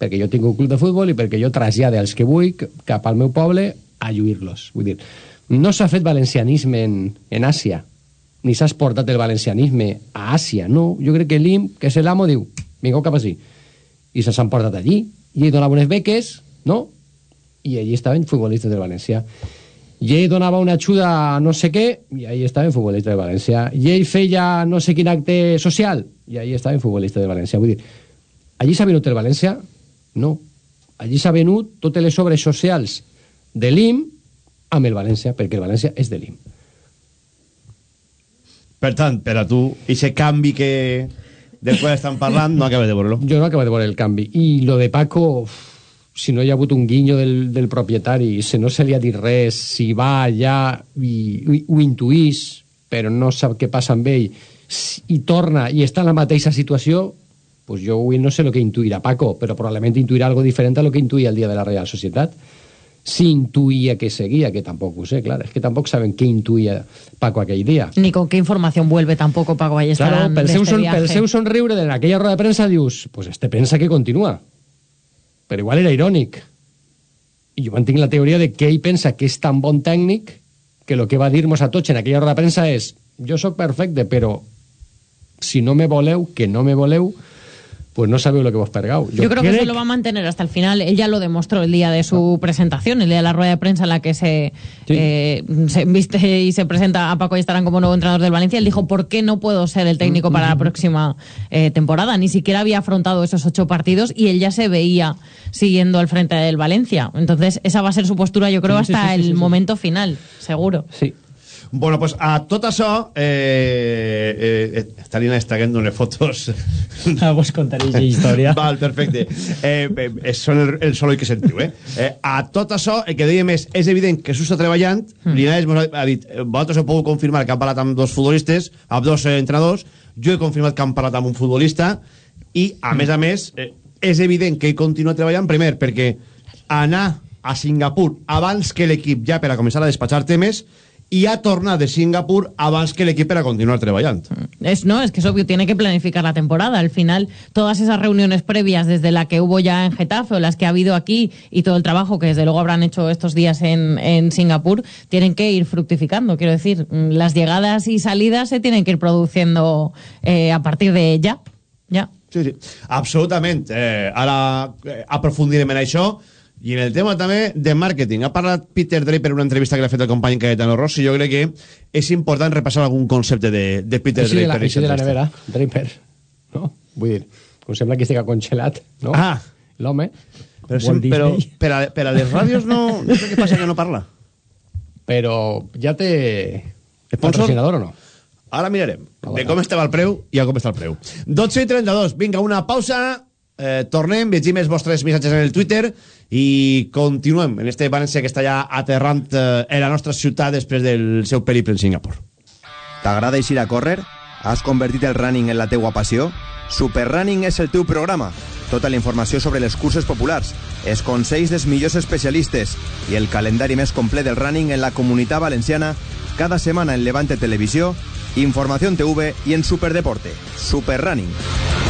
[SPEAKER 11] Perquè jo tinc un club de futbol i perquè jo trasllade els que vull cap al meu poble a lluir-los. Vull dir, no s'ha fet valencianisme en, en Àsia, ni s'ha exportat el valencianisme a Àsia, no. Jo crec que l'IM, que és l'amo, diu, vingueu cap així. I se'ls han portat allí, i ell donava unes beques, no? I allí estaven futbolistes del València. I ell donava una ajuda a no sé què, i allí estaven futbolistes del València. I ell feia no sé quin acte social, i allí estaven futbolistes del València. Vull dir, allí s'ha venut el València? No. Allí s'ha venut totes les obres socials de l'IM amb el València, perquè el València és de l'IM.
[SPEAKER 1] Per tant, per a tu, ese canvi que del qual estan parlant, no acabes de veure-lo.
[SPEAKER 11] Jo no acabo de veure el canvi. I lo de Paco, si no hi ha hagut un guinyo del, del propietari, si no se li ha dit res, si va allà i, ho intuís, però no sap què passa amb ell, i torna i està en la mateixa situació, pues jo avui no sé el que intuirà Paco, però probablement intuirà algo diferent a lo que intuïa el dia de la Real Societat. Si intuïa que seguia, que tampoc ho sé, clar, és que tampoc saben què intuïa Paco aquell dia.
[SPEAKER 14] Ni con qué información vuelve tampoco Paco
[SPEAKER 11] Claro,
[SPEAKER 14] Ballestarán
[SPEAKER 11] pel
[SPEAKER 14] de
[SPEAKER 11] seu, son, pel seu somriure en aquella roda de premsa dius, pues este pensa que continua. Però igual era irònic. I jo mantinc la teoria de que ell pensa que és tan bon tècnic que el que va dir-nos a tots en aquella roda de premsa és jo sóc perfecte, però si no me voleu, que no me voleu, pues no sabeu lo que vos pergau.
[SPEAKER 14] Yo, creo que eso lo va a mantener hasta el final. Él ya lo demostró el día de su presentación, el día de la rueda de prensa en la que se, eh, se viste y se presenta a Paco y estarán como nuevo entrenador del Valencia. Él dijo, ¿por qué no puedo ser el técnico para la próxima eh, temporada? Ni siquiera había afrontado esos ocho partidos y él ya se veía siguiendo al frente del Valencia. Entonces, esa va a ser su postura, yo creo,
[SPEAKER 11] Sí,
[SPEAKER 14] hasta
[SPEAKER 11] sí,
[SPEAKER 14] el
[SPEAKER 11] sí,
[SPEAKER 14] momento final, seguro.
[SPEAKER 11] Sí.
[SPEAKER 1] Bueno, pues a tot això eh, eh, estaríem extraient unes fotos
[SPEAKER 15] Ah, vos contaré la història.
[SPEAKER 1] Val, perfecte. Eh, eh, són el, el solo que sentiu, eh? eh? A tot això, el que dèiem és, és evident que s'ho està treballant, mm. Linares ha, ha dit, eh, vosaltres heu pogut confirmar que han parlat amb dos futbolistes, amb dos eh, entrenadors, jo he confirmat que han parlat amb un futbolista, i, a més a més, eh, és evident que ell continua treballant, primer, perquè anar a Singapur abans que l'equip ja per a començar a despatxar temes i ha tornat de Singapur abans que l'equip per a continuar treballant.
[SPEAKER 14] Es, no, es que es obvio, tiene que planificar la temporada. Al final, todas esas reuniones previas, desde la que hubo ya en Getafe o las que ha habido aquí, y todo el trabajo que desde luego habrán hecho estos días en, en Singapur, tienen que ir fructificando. Quiero decir, mm, las llegadas y salidas se tienen que ir produciendo eh, a partir de ya. Ya.
[SPEAKER 1] Sí, sí, absolutament. Eh, ara eh, aprofundirem en això i en el tema també de màrqueting. Ha parlat Peter Draper en una entrevista que l'ha fet el company Caetano Rossi. Jo crec que és important repassar algun concepte de, de Peter
[SPEAKER 11] Així de la,
[SPEAKER 1] Draper.
[SPEAKER 11] així de la nevera, Draper. No? Vull dir, com sembla que estigui congelat, no?
[SPEAKER 1] Ah.
[SPEAKER 11] L'home.
[SPEAKER 1] Però, sem- però per, a, per a les ràdios no, no sé què passa que no parla.
[SPEAKER 11] Però ja té... Patrocinador o no?
[SPEAKER 1] Ara mirarem de com estava el preu i a com està el preu. 12 i 32, vinga, una pausa, eh, tornem, llegim els vostres missatges en el Twitter i continuem en este València que està ja aterrant eh, en la nostra ciutat després del seu periple en Singapur.
[SPEAKER 17] T'agrada eixir a córrer? Has convertit el running en la teua passió? Super Running és el teu programa. Tota la informació sobre les curses populars, els consells dels millors especialistes i el calendari més complet del running en la comunitat valenciana cada setmana en Levante Televisió, Información TV i en Superdeporte. Super Running.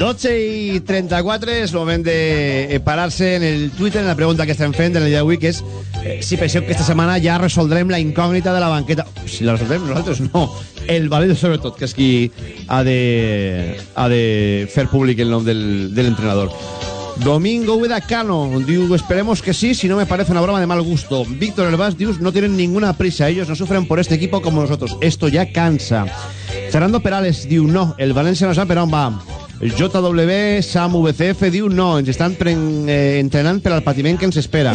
[SPEAKER 1] 12 i 34 és moment de eh, parar-se en el Twitter en la pregunta que estem fent en el dia d'avui que és eh, si penseu que esta setmana ja resoldrem la incògnita de la banqueta si la resoldrem nosaltres no el Valero sobretot que és qui ha de, ha de fer públic el nom del, de l'entrenador Domingo Cano diu esperemos que sí, si no me parece una broma de mal gusto. Víctor Elvás diu no tienen ninguna prisa, ellos no sufren por este equipo como nosotros. Esto ya cansa. Fernando Perales diu no, el Valencia no sap per on va. JW, Sam VCF diu no, ens estan pren, eh, entrenant per al patiment que ens espera.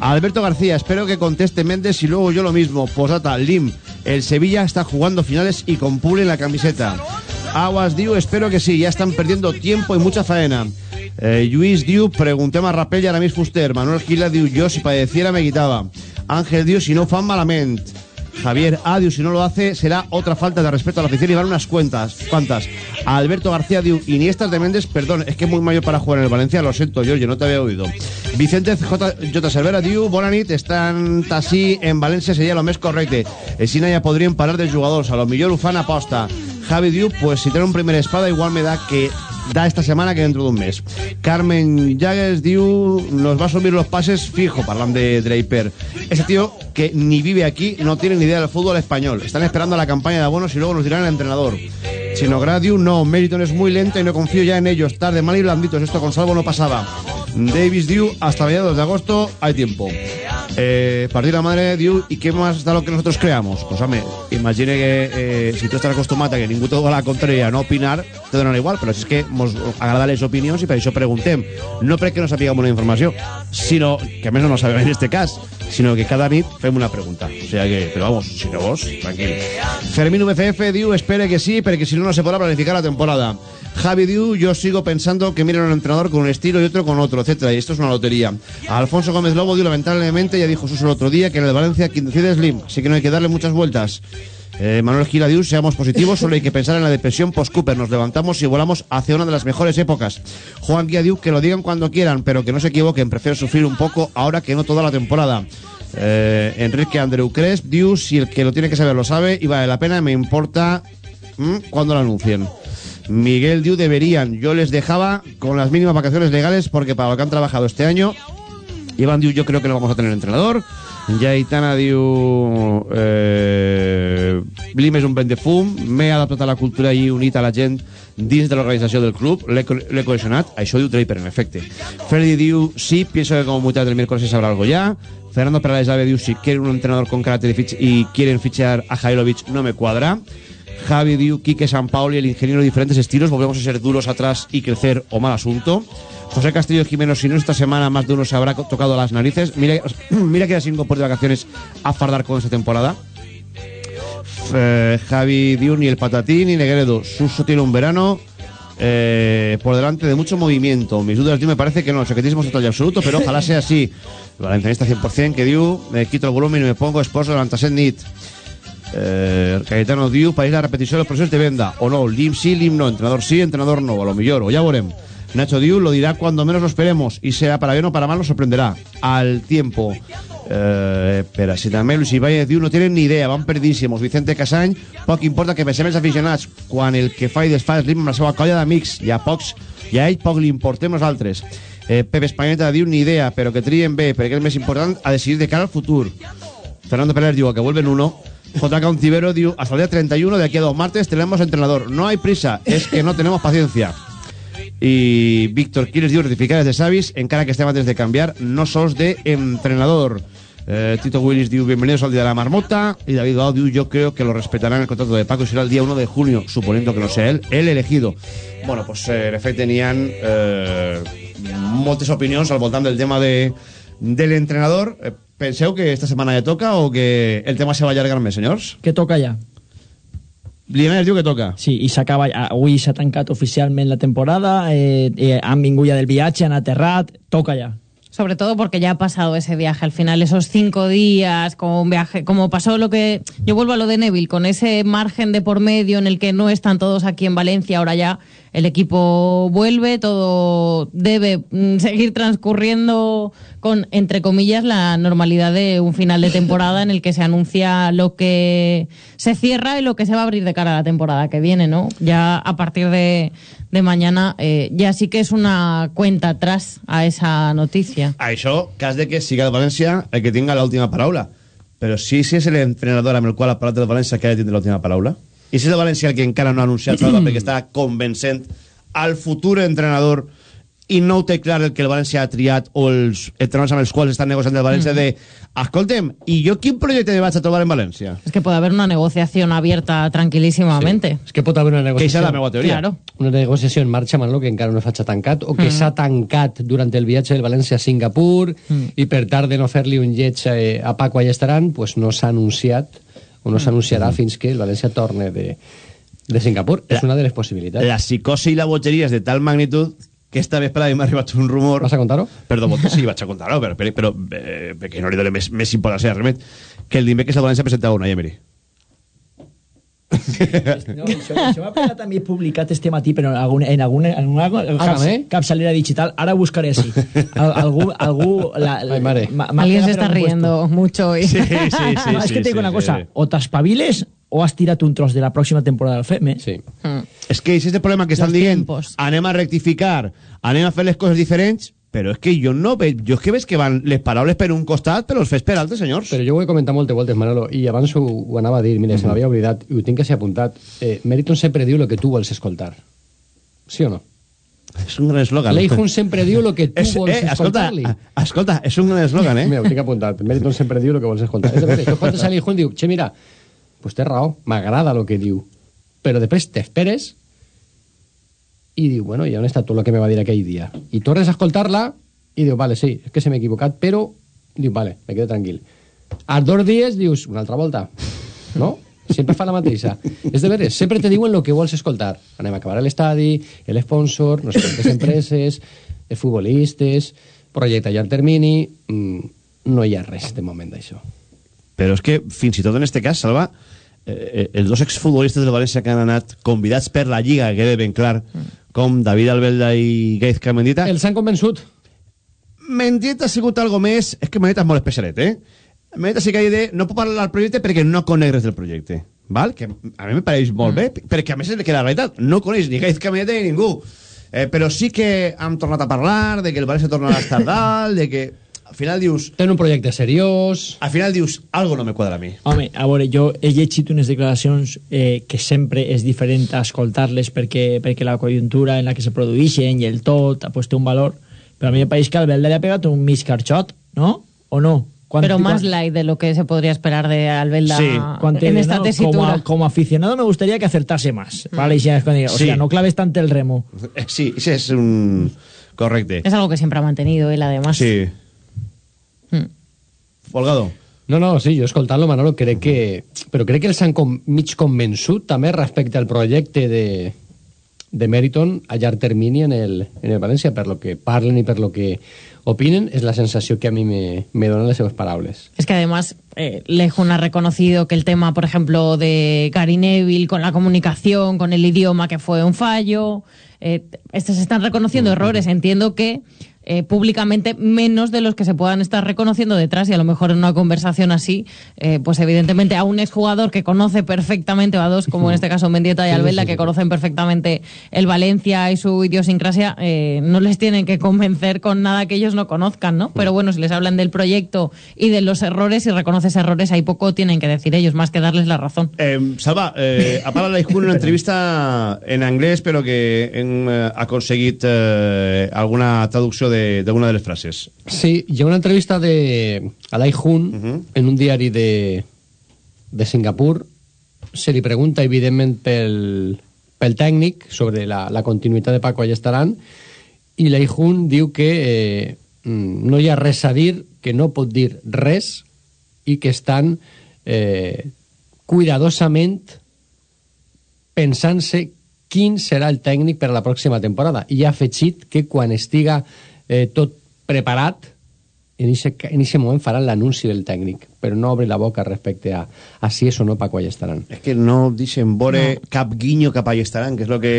[SPEAKER 1] Alberto García, espero que conteste Méndez y luego yo lo mismo. Posata, Lim, el Sevilla está jugando finales y con Pule en la camiseta. Aguas diu, espero que sí, ya están perdiendo tiempo y mucha faena. Eh, Lluís diu, preguntem a Rapel i a Aramis Fuster. Manuel Gila diu, yo si padeciera me quitaba. Ángel diu, si no fan malament. Javier A diu, si no lo hace será otra falta de respeto a la afición y van unas cuentas. ¿Cuántas? Alberto García diu, Iniestas de Méndez, perdón, es que es muy mayor para jugar en el Valencia, lo siento, Giorgio, no te había oído. Vicente J. J. Cervera diu, bona nit, estan así en València sería lo més correcte. Així ja podrien parar de jugadors, a lo ho fan aposta. Javi diu, pues si tiene un primer espada igual me da que da esta semana que dentro de un mes. Carmen Llagues diu nos va a subir los pases fijo, parlant de Draper. Ese tío que ni vive aquí no tiene ni idea del fútbol español. Están esperando la campaña de abonos y luego nos dirán el entrenador. Sinogradiu, no, Meriton es muy lento y no confío ya en ellos. Tarde, mal y blanditos. Esto con Salvo no pasaba. Davis diu, hasta mediados de agosto hay tiempo. Eh, partir la madre diu, ¿y qué más da lo que nosotros creamos? Pues hombre, imagine que eh, si tú estás acostumbrado a que ningú todo a la contraria no opinar, te donarà igual, però és que mos agrada les opinions i per això preguntem. No perquè no sapiguem una informació, sinó, que a més no la sabem en este cas, sinó que cada nit fem una pregunta. O sea que, però vamos, si no vos, tranquil. Fermín VCF diu, espere que sí, perquè si no, no se podrá planificar la temporada. Javi diu, yo sigo pensando que miran a un entrenador con un estilo y otro con otro, etcétera, y esto es una lotería. Alfonso Gómez Lobo diu, lamentablemente, ya dijo Suso el otro día que en el Valencia quien decide Slim, así que no hay que darle muchas vueltas. Eh, Manuel Gila diu, seamos positivos, solo hay que pensar en la depresión post-Cooper, nos levantamos y volamos hacia una de las mejores épocas. Juan Guía diu, que lo digan cuando quieran, pero que no se equivoquen, prefiero sufrir un poco ahora que no toda la temporada. Eh, Enrique Andreu Cresp diu, si el que lo tiene que saber lo sabe y vale la pena, me importa cuando lo anuncien. Miguel Diu deberían, yo les dejaba con las mínimas vacaciones legales porque para lo que han trabajado este año, Iván Diu yo creo que no vamos a tener entrenador. Yaitana diu eh, Blim és un vent de fum. M'he adaptat a la cultura i unit a la gent dins de l'organització del club. L'he co- l'he cohesionat, això diu Draper en efecte. Freddy diu, sí, pienso que como muchas del miércoles se sabrá algo ya Fernando Perales Ave diu, si quieren un entrenador con carácter y quieren fichar a Jailovic no me cuadra Javi diu, Quique San Paolo y el ingeniero de diferentes estilos volvemos a ser duros atrás y crecer o mal asunto José Castillo Jiménez, si no esta semana más de uno se habrá tocado las narices. Mira, mira que cinco por de vacaciones a fardar con esta temporada. Eh, Javi Diu, ni el Patatín ni Negredo. Suso tiene un verano eh, por delante de mucho movimiento. Mis dudas, Diu, me parece que no, el secretismo es total y absoluto, pero ojalá sea así. Valencianista 100% que Diu, me quito el volumen y me pongo esposo de l'Antaset nit. Eh, Cayetano Diu, país la repetició de los procesos de venda. O no, Lim sí, Lim no, entrenador sí, entrenador no, a lo mejor, o ya verem. Nacho Diu lo dirá cuando menos lo esperemos y sea para bien o para mal nos sorprenderá. Al tiempo. Eh, pero si també Luis Ibáñez diu no tienen ni idea, van perdíssimos. Vicente Casany, poc importa que pensem els aficionats quan el que fa i desfà és l'im amb la seva colla d'amics. I a pocs, i a ell poc li importem nosaltres. Eh, Pepe Espanyeta diu ni idea, però que trien bé, perquè és més important a decidir de cara al futur. Fernando Pérez diu a que vuelven uno. JK Ontivero diu hasta el día 31 de aquí a dos martes tenemos entrenador. No hay prisa, es que no tenemos paciencia. Y Víctor Quiles diu rectificar desde Savis, encara que estem antes de cambiar, no sos de entrenador. Eh, Tito Willis diu bienvenidos al día de la marmota y David Gao yo creo que lo respetarán el contrato de Paco y será el día 1 de junio, suponiendo que no sea él, el elegido. Bueno, pues eh, en efecte n'hi ha eh, moltes opinions al voltant del tema de, del entrenador. Eh, penseu que esta setmana ja toca o que el tema se va allargar més, senyors?
[SPEAKER 15] Que toca ja.
[SPEAKER 1] Lionel diu que toca.
[SPEAKER 15] Sí, i s'acaba... Avui s'ha tancat oficialment la temporada, eh, eh, han vingut ja del viatge, han aterrat, toca ja.
[SPEAKER 14] Sobre todo porque ya ha pasado ese viaje. Al final, esos cinco días, como un viaje, como pasó lo que. Yo vuelvo a lo de Neville, con ese margen de por medio en el que no están todos aquí en Valencia, ahora ya el equipo vuelve, todo debe mm, seguir transcurriendo con, entre comillas, la normalidad de un final de temporada en el que se anuncia lo que se cierra y lo que se va a abrir de cara a la temporada que viene, ¿no? Ya a partir de, de mañana, eh, ya sí que es una cuenta atrás a esa noticia.
[SPEAKER 1] A això, cas de que siga el València el que tinga l'última paraula. Però si, si és l'entrenador amb el qual ha parlat el València que ha de tindre l'última paraula, i si és el València el que encara no ha anunciat nada perquè està convencent al futur entrenador i no ho té clar el que el València ha triat o els entrenadors amb els quals estan negociant el València de, escolta'm, i jo quin projecte vaig a trobar en València?
[SPEAKER 14] Es que puede haber una negociación abierta tranquilísimamente.
[SPEAKER 11] És que pot haver una negociació.
[SPEAKER 1] Que és la meva teoria.
[SPEAKER 14] Claro.
[SPEAKER 11] Una negociació en marxa, Manolo, que encara no s'ha tancat, o que
[SPEAKER 14] Mm.
[SPEAKER 11] s'ha tancat durant el viatge del València a Singapur,
[SPEAKER 14] Mm.
[SPEAKER 11] i per tal de no fer-li un lleig eh, a Paco Allestaran, pues no s'ha anunciat, o no s'anunciarà
[SPEAKER 1] Mm.
[SPEAKER 11] fins que el València torne de, de Singapur. És una de les possibilitats.
[SPEAKER 1] La psicosi i la bogeria és de tal magnitud que esta vesprada m'ha arribat un rumor...
[SPEAKER 11] Vas a contar-ho?
[SPEAKER 1] Perdó, sí, vaig a contar-ho, però, però, però eh, perquè no li dono més, més importància, realment, que el dimecres el València presentava una Emery.
[SPEAKER 15] No, això, això m'ha passat a mi publicat este matí, però en alguna, en alguna, en una caps, capçalera digital. Ara buscaré si. Al, algú, algú la, la,
[SPEAKER 11] Ai, mare.
[SPEAKER 15] m'ha
[SPEAKER 14] Alguien se está riendo mucho hoy.
[SPEAKER 1] Sí, sí, sí.
[SPEAKER 15] No, és
[SPEAKER 1] sí,
[SPEAKER 15] que et dic
[SPEAKER 1] sí,
[SPEAKER 15] una
[SPEAKER 1] sí,
[SPEAKER 15] cosa,
[SPEAKER 1] sí.
[SPEAKER 15] o t'espaviles o has tirat un tros de la pròxima temporada del FEM, eh?
[SPEAKER 11] Sí.
[SPEAKER 14] Mm.
[SPEAKER 1] És que és este problema que estan
[SPEAKER 14] Los
[SPEAKER 1] dient,
[SPEAKER 14] tiempos.
[SPEAKER 1] anem a rectificar, anem a fer les coses diferents, però és que jo no veig, jo és que veig que van les paraules per un costat, però els fes per altres, senyors.
[SPEAKER 11] Però jo ho he comentat moltes voltes, Manolo, i abans ho, ho anava a dir, mira, se m'havia oblidat, i ho tinc que ser apuntat. Eh, Meriton sempre diu el que tu vols escoltar. Sí o no?
[SPEAKER 1] És un gran eslògan.
[SPEAKER 11] Leijun sempre diu el que tu
[SPEAKER 1] És-
[SPEAKER 11] vols
[SPEAKER 1] eh, escolta,
[SPEAKER 11] escoltar-li.
[SPEAKER 1] escolta, és un gran eslògan, eh?
[SPEAKER 11] Mira, ho tinc apuntat. Meriton sempre diu el que vols escoltar. És de veritat, tu escoltes a Leijun i diu, che, mira, pues té raó, m'agrada el que diu. Però després t'esperes i diu, bueno, i on està tu el que me va dir aquell dia? I tornes a escoltar-la i diu, vale, sí, és que se m'he equivocat, però... Diu, vale, me quedo tranquil. Als dos dies dius, una altra volta, no? Sempre fa la mateixa. És de veres, sempre te diuen el que vols escoltar. Anem a acabar l'estadi, l'esponsor, no sé empreses, els futbolistes, projecte a llarg termini... Mm, no hi ha res de moment d'això.
[SPEAKER 1] Però és que, fins i tot en este cas, Salva, eh, els dos exfutbolistes del València que han anat convidats per la Lliga, que quede ben clar, com David Albelda i Gaizka Mendita...
[SPEAKER 11] Els han convençut.
[SPEAKER 1] Mendieta ha sigut algo més... És que Mendieta és molt especialet, eh? Mendieta sí que ha de, no puc parlar del projecte perquè no conec res del projecte. Val? Que a mi me pareix molt bé, perquè a més és que la realitat no coneix ni Gaizka Mendieta ni ningú. Eh, però sí que hem tornat a parlar de que el València tornarà a estar dalt, de que al final dius...
[SPEAKER 11] Tenen un projecte seriós...
[SPEAKER 1] Al final dius, algo no me quadra a mi.
[SPEAKER 15] Home, a veure, jo he llegit unes declaracions eh, que sempre és diferent a escoltar-les perquè, perquè la conjuntura en la que se produeixen i el tot pues, té un valor, però a mi me pareix que Albelda li ha pegat un mig carxot, no? O no? Quan-
[SPEAKER 14] Pero más
[SPEAKER 15] quan-
[SPEAKER 14] light de lo que se podría esperar de Albelda
[SPEAKER 15] te
[SPEAKER 14] en
[SPEAKER 15] digo,
[SPEAKER 14] esta
[SPEAKER 15] no,
[SPEAKER 14] tesitura.
[SPEAKER 15] Como, a- como aficionado me gustaría que acertase más.
[SPEAKER 14] Mm.
[SPEAKER 15] Vale, y ya es cuando diga, o
[SPEAKER 1] Sí.
[SPEAKER 15] sea, no claves tanto el remo.
[SPEAKER 1] Eh, Sí, ese es un... Correcte.
[SPEAKER 14] Es algo que siempre ha mantenido él, además.
[SPEAKER 1] Sí. Folgado.
[SPEAKER 11] No, no, sí, jo escoltant-lo, Manolo, crec que... Però crec que els han com, mig convençut també respecte al projecte de, de Meriton a llarg termini en el, en el València, per lo que parlen i per lo que opinen, és la sensació que a mi me, me donen les seves paraules.
[SPEAKER 14] Es que además eh, Lejun ha reconocido que el tema, por ejemplo, de Gary Neville con la comunicación, con el idioma, que fue un fallo. Eh, estos están reconociendo errores. Entiendo que eh, públicamente menos de los que se puedan estar reconociendo detrás y a lo mejor en una conversación así, eh, pues evidentemente a un exjugador que conoce perfectamente, o a dos, como en este caso Mendieta y
[SPEAKER 11] Sí,
[SPEAKER 14] Albelda,
[SPEAKER 11] sí, sí.
[SPEAKER 14] que conocen perfectamente el Valencia y su idiosincrasia, eh, no les tienen que convencer con nada que ellos no conozcan, ¿no? Pero bueno, si les hablan del proyecto y de los errores y reconoces errores, hay poco tienen que decir ellos, más que darles la razón.
[SPEAKER 1] Eh, Salva, eh, ha parlat l'Aijun en una entrevista en anglès, però que eh, aconseguit eh, alguna traducció de- d'alguna de, de les frases.
[SPEAKER 11] Sí, hi ha una entrevista de Alai Hun en un diari de, de Singapur. Se li pregunta, evidentment, pel, pel tècnic sobre la, la continuïtat de Paco Allestaran i Alai Hun diu que eh, mm, no hi ha res a dir, que no pot dir res i que estan eh, cuidadosament pensant-se quin serà el tècnic per a la pròxima temporada. I ha afegit que quan estiga eh, tot preparat, en aquest moment faran l'anunci del tècnic, però no obre la boca respecte a, a si és o no Paco Allestaran.
[SPEAKER 1] És que no deixen veure no. cap guinyo cap Allestaran, que és el que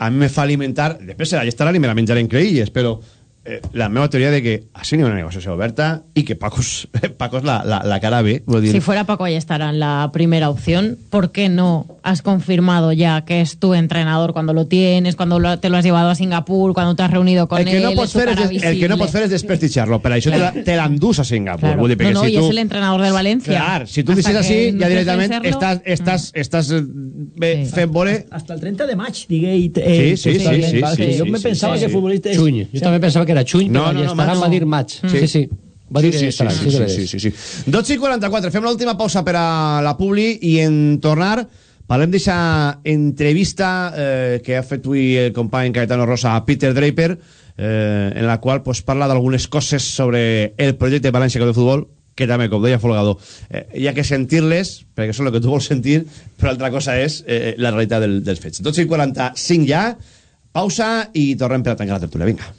[SPEAKER 1] a mi me fa alimentar... Després serà Allestaran i me la menjaré en creïlles, però eh, la meva teoria de que així n'hi ha una negociació oberta i que Paco és, Paco és la, la, la cara B. Vull dir,
[SPEAKER 14] Si fuera Paco Ayestarán la primera opción, ¿por qué no has confirmado ya que es tu entrenador cuando lo tienes, cuando lo- te lo has llevado a Singapur, cuando te has reunido con
[SPEAKER 1] el que,
[SPEAKER 14] él?
[SPEAKER 1] no
[SPEAKER 14] es
[SPEAKER 1] pots
[SPEAKER 14] tu
[SPEAKER 1] fer és,
[SPEAKER 14] cara
[SPEAKER 1] des- el que no
[SPEAKER 14] visible?
[SPEAKER 1] pots fer és desprestigiar-lo, per això te la- te l'endús a Singapur.
[SPEAKER 14] Claro.
[SPEAKER 1] Vull dir,
[SPEAKER 14] No,
[SPEAKER 1] perquè
[SPEAKER 14] no,
[SPEAKER 1] si
[SPEAKER 14] y
[SPEAKER 1] tu...
[SPEAKER 14] es el entrenador del Valencia.
[SPEAKER 1] Clar, si tu
[SPEAKER 14] Hasta
[SPEAKER 1] dices així,
[SPEAKER 14] que no
[SPEAKER 1] ja
[SPEAKER 14] dejes de
[SPEAKER 1] directament
[SPEAKER 14] serlo,
[SPEAKER 1] estàs, estàs, estàs eh, bé, fent veure...
[SPEAKER 15] Hasta el 30 de maig, digue. i, Eh,
[SPEAKER 1] Sí, sí,
[SPEAKER 15] totalment,
[SPEAKER 1] sí, sí,
[SPEAKER 15] val,
[SPEAKER 1] sí,
[SPEAKER 15] que
[SPEAKER 1] sí,
[SPEAKER 15] jo me
[SPEAKER 1] sí,
[SPEAKER 15] pensava
[SPEAKER 1] sí,
[SPEAKER 15] que
[SPEAKER 1] sí.
[SPEAKER 15] futbolista...
[SPEAKER 11] Juny. Jo també pensava que era Juny,
[SPEAKER 1] No,
[SPEAKER 11] però
[SPEAKER 1] no, no, maig
[SPEAKER 11] va
[SPEAKER 1] no.
[SPEAKER 11] dir maig.
[SPEAKER 1] Sí.
[SPEAKER 11] Sí, sí. Va dir
[SPEAKER 1] sí, sí, sí,
[SPEAKER 11] sí,
[SPEAKER 1] sí,
[SPEAKER 11] sí,
[SPEAKER 1] sí, sí, sí. 12 i 44, fem l'última pausa per a la Publi i en tornar parlem d'aquesta entrevista eh, que ha fet avui el company Caetano Rosa a Peter Draper eh, en la qual pues, parla d'algunes coses sobre el projecte València de Futbol que també, com deia Folgado, eh, hi ha que sentir-les, perquè són el que tu vols sentir, però altra cosa és eh, la realitat del, dels fets. 12 i 45 ja, pausa i tornem per a tancar la tertúlia. Vinga.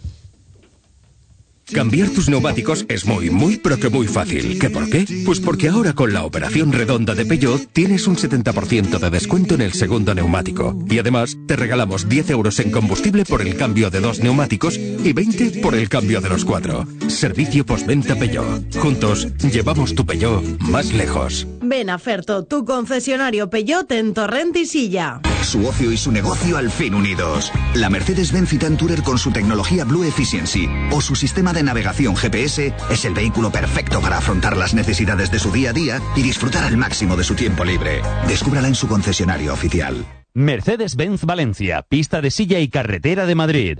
[SPEAKER 18] Cambiar tus neumáticos es muy, muy, pero que muy fácil. ¿Qué por qué? Pues porque ahora con la operación redonda de Peugeot tienes un 70% de descuento en el segundo neumático. Y además te regalamos 10 euros en combustible por el cambio de dos neumáticos y 20 por el cambio de los cuatro. Servicio postventa Peugeot. Juntos llevamos tu Peugeot más lejos.
[SPEAKER 19] Ven a Ferto, tu concesionario Peyote en Torrent y Silla.
[SPEAKER 20] Su ocio y su negocio al fin unidos. La Mercedes-Benz Citan Tourer con su tecnología Blue Efficiency o su sistema de navegación GPS es el vehículo perfecto para afrontar las necesidades de su día a día y disfrutar al máximo de su tiempo libre. Descúbrala en su concesionario oficial.
[SPEAKER 21] Mercedes-Benz Valencia, pista de silla y carretera de Madrid.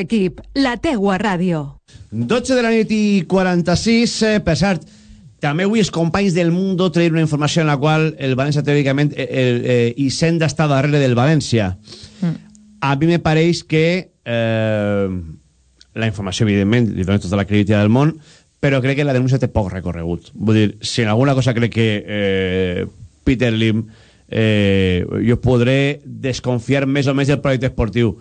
[SPEAKER 7] equip, la teua ràdio.
[SPEAKER 1] 12 de la nit i 46, eh, per cert, també avui els companys del Mundo traien una informació en la qual el València teòricament eh, el, eh, Hisenda està darrere del València.
[SPEAKER 14] Mm.
[SPEAKER 1] A mi me pareix que eh, la informació, evidentment, li dona tota la credibilitat del món, però crec que la denúncia té poc recorregut. Vull dir, si en alguna cosa crec que eh, Peter Lim eh, jo podré desconfiar més o menys del projecte esportiu,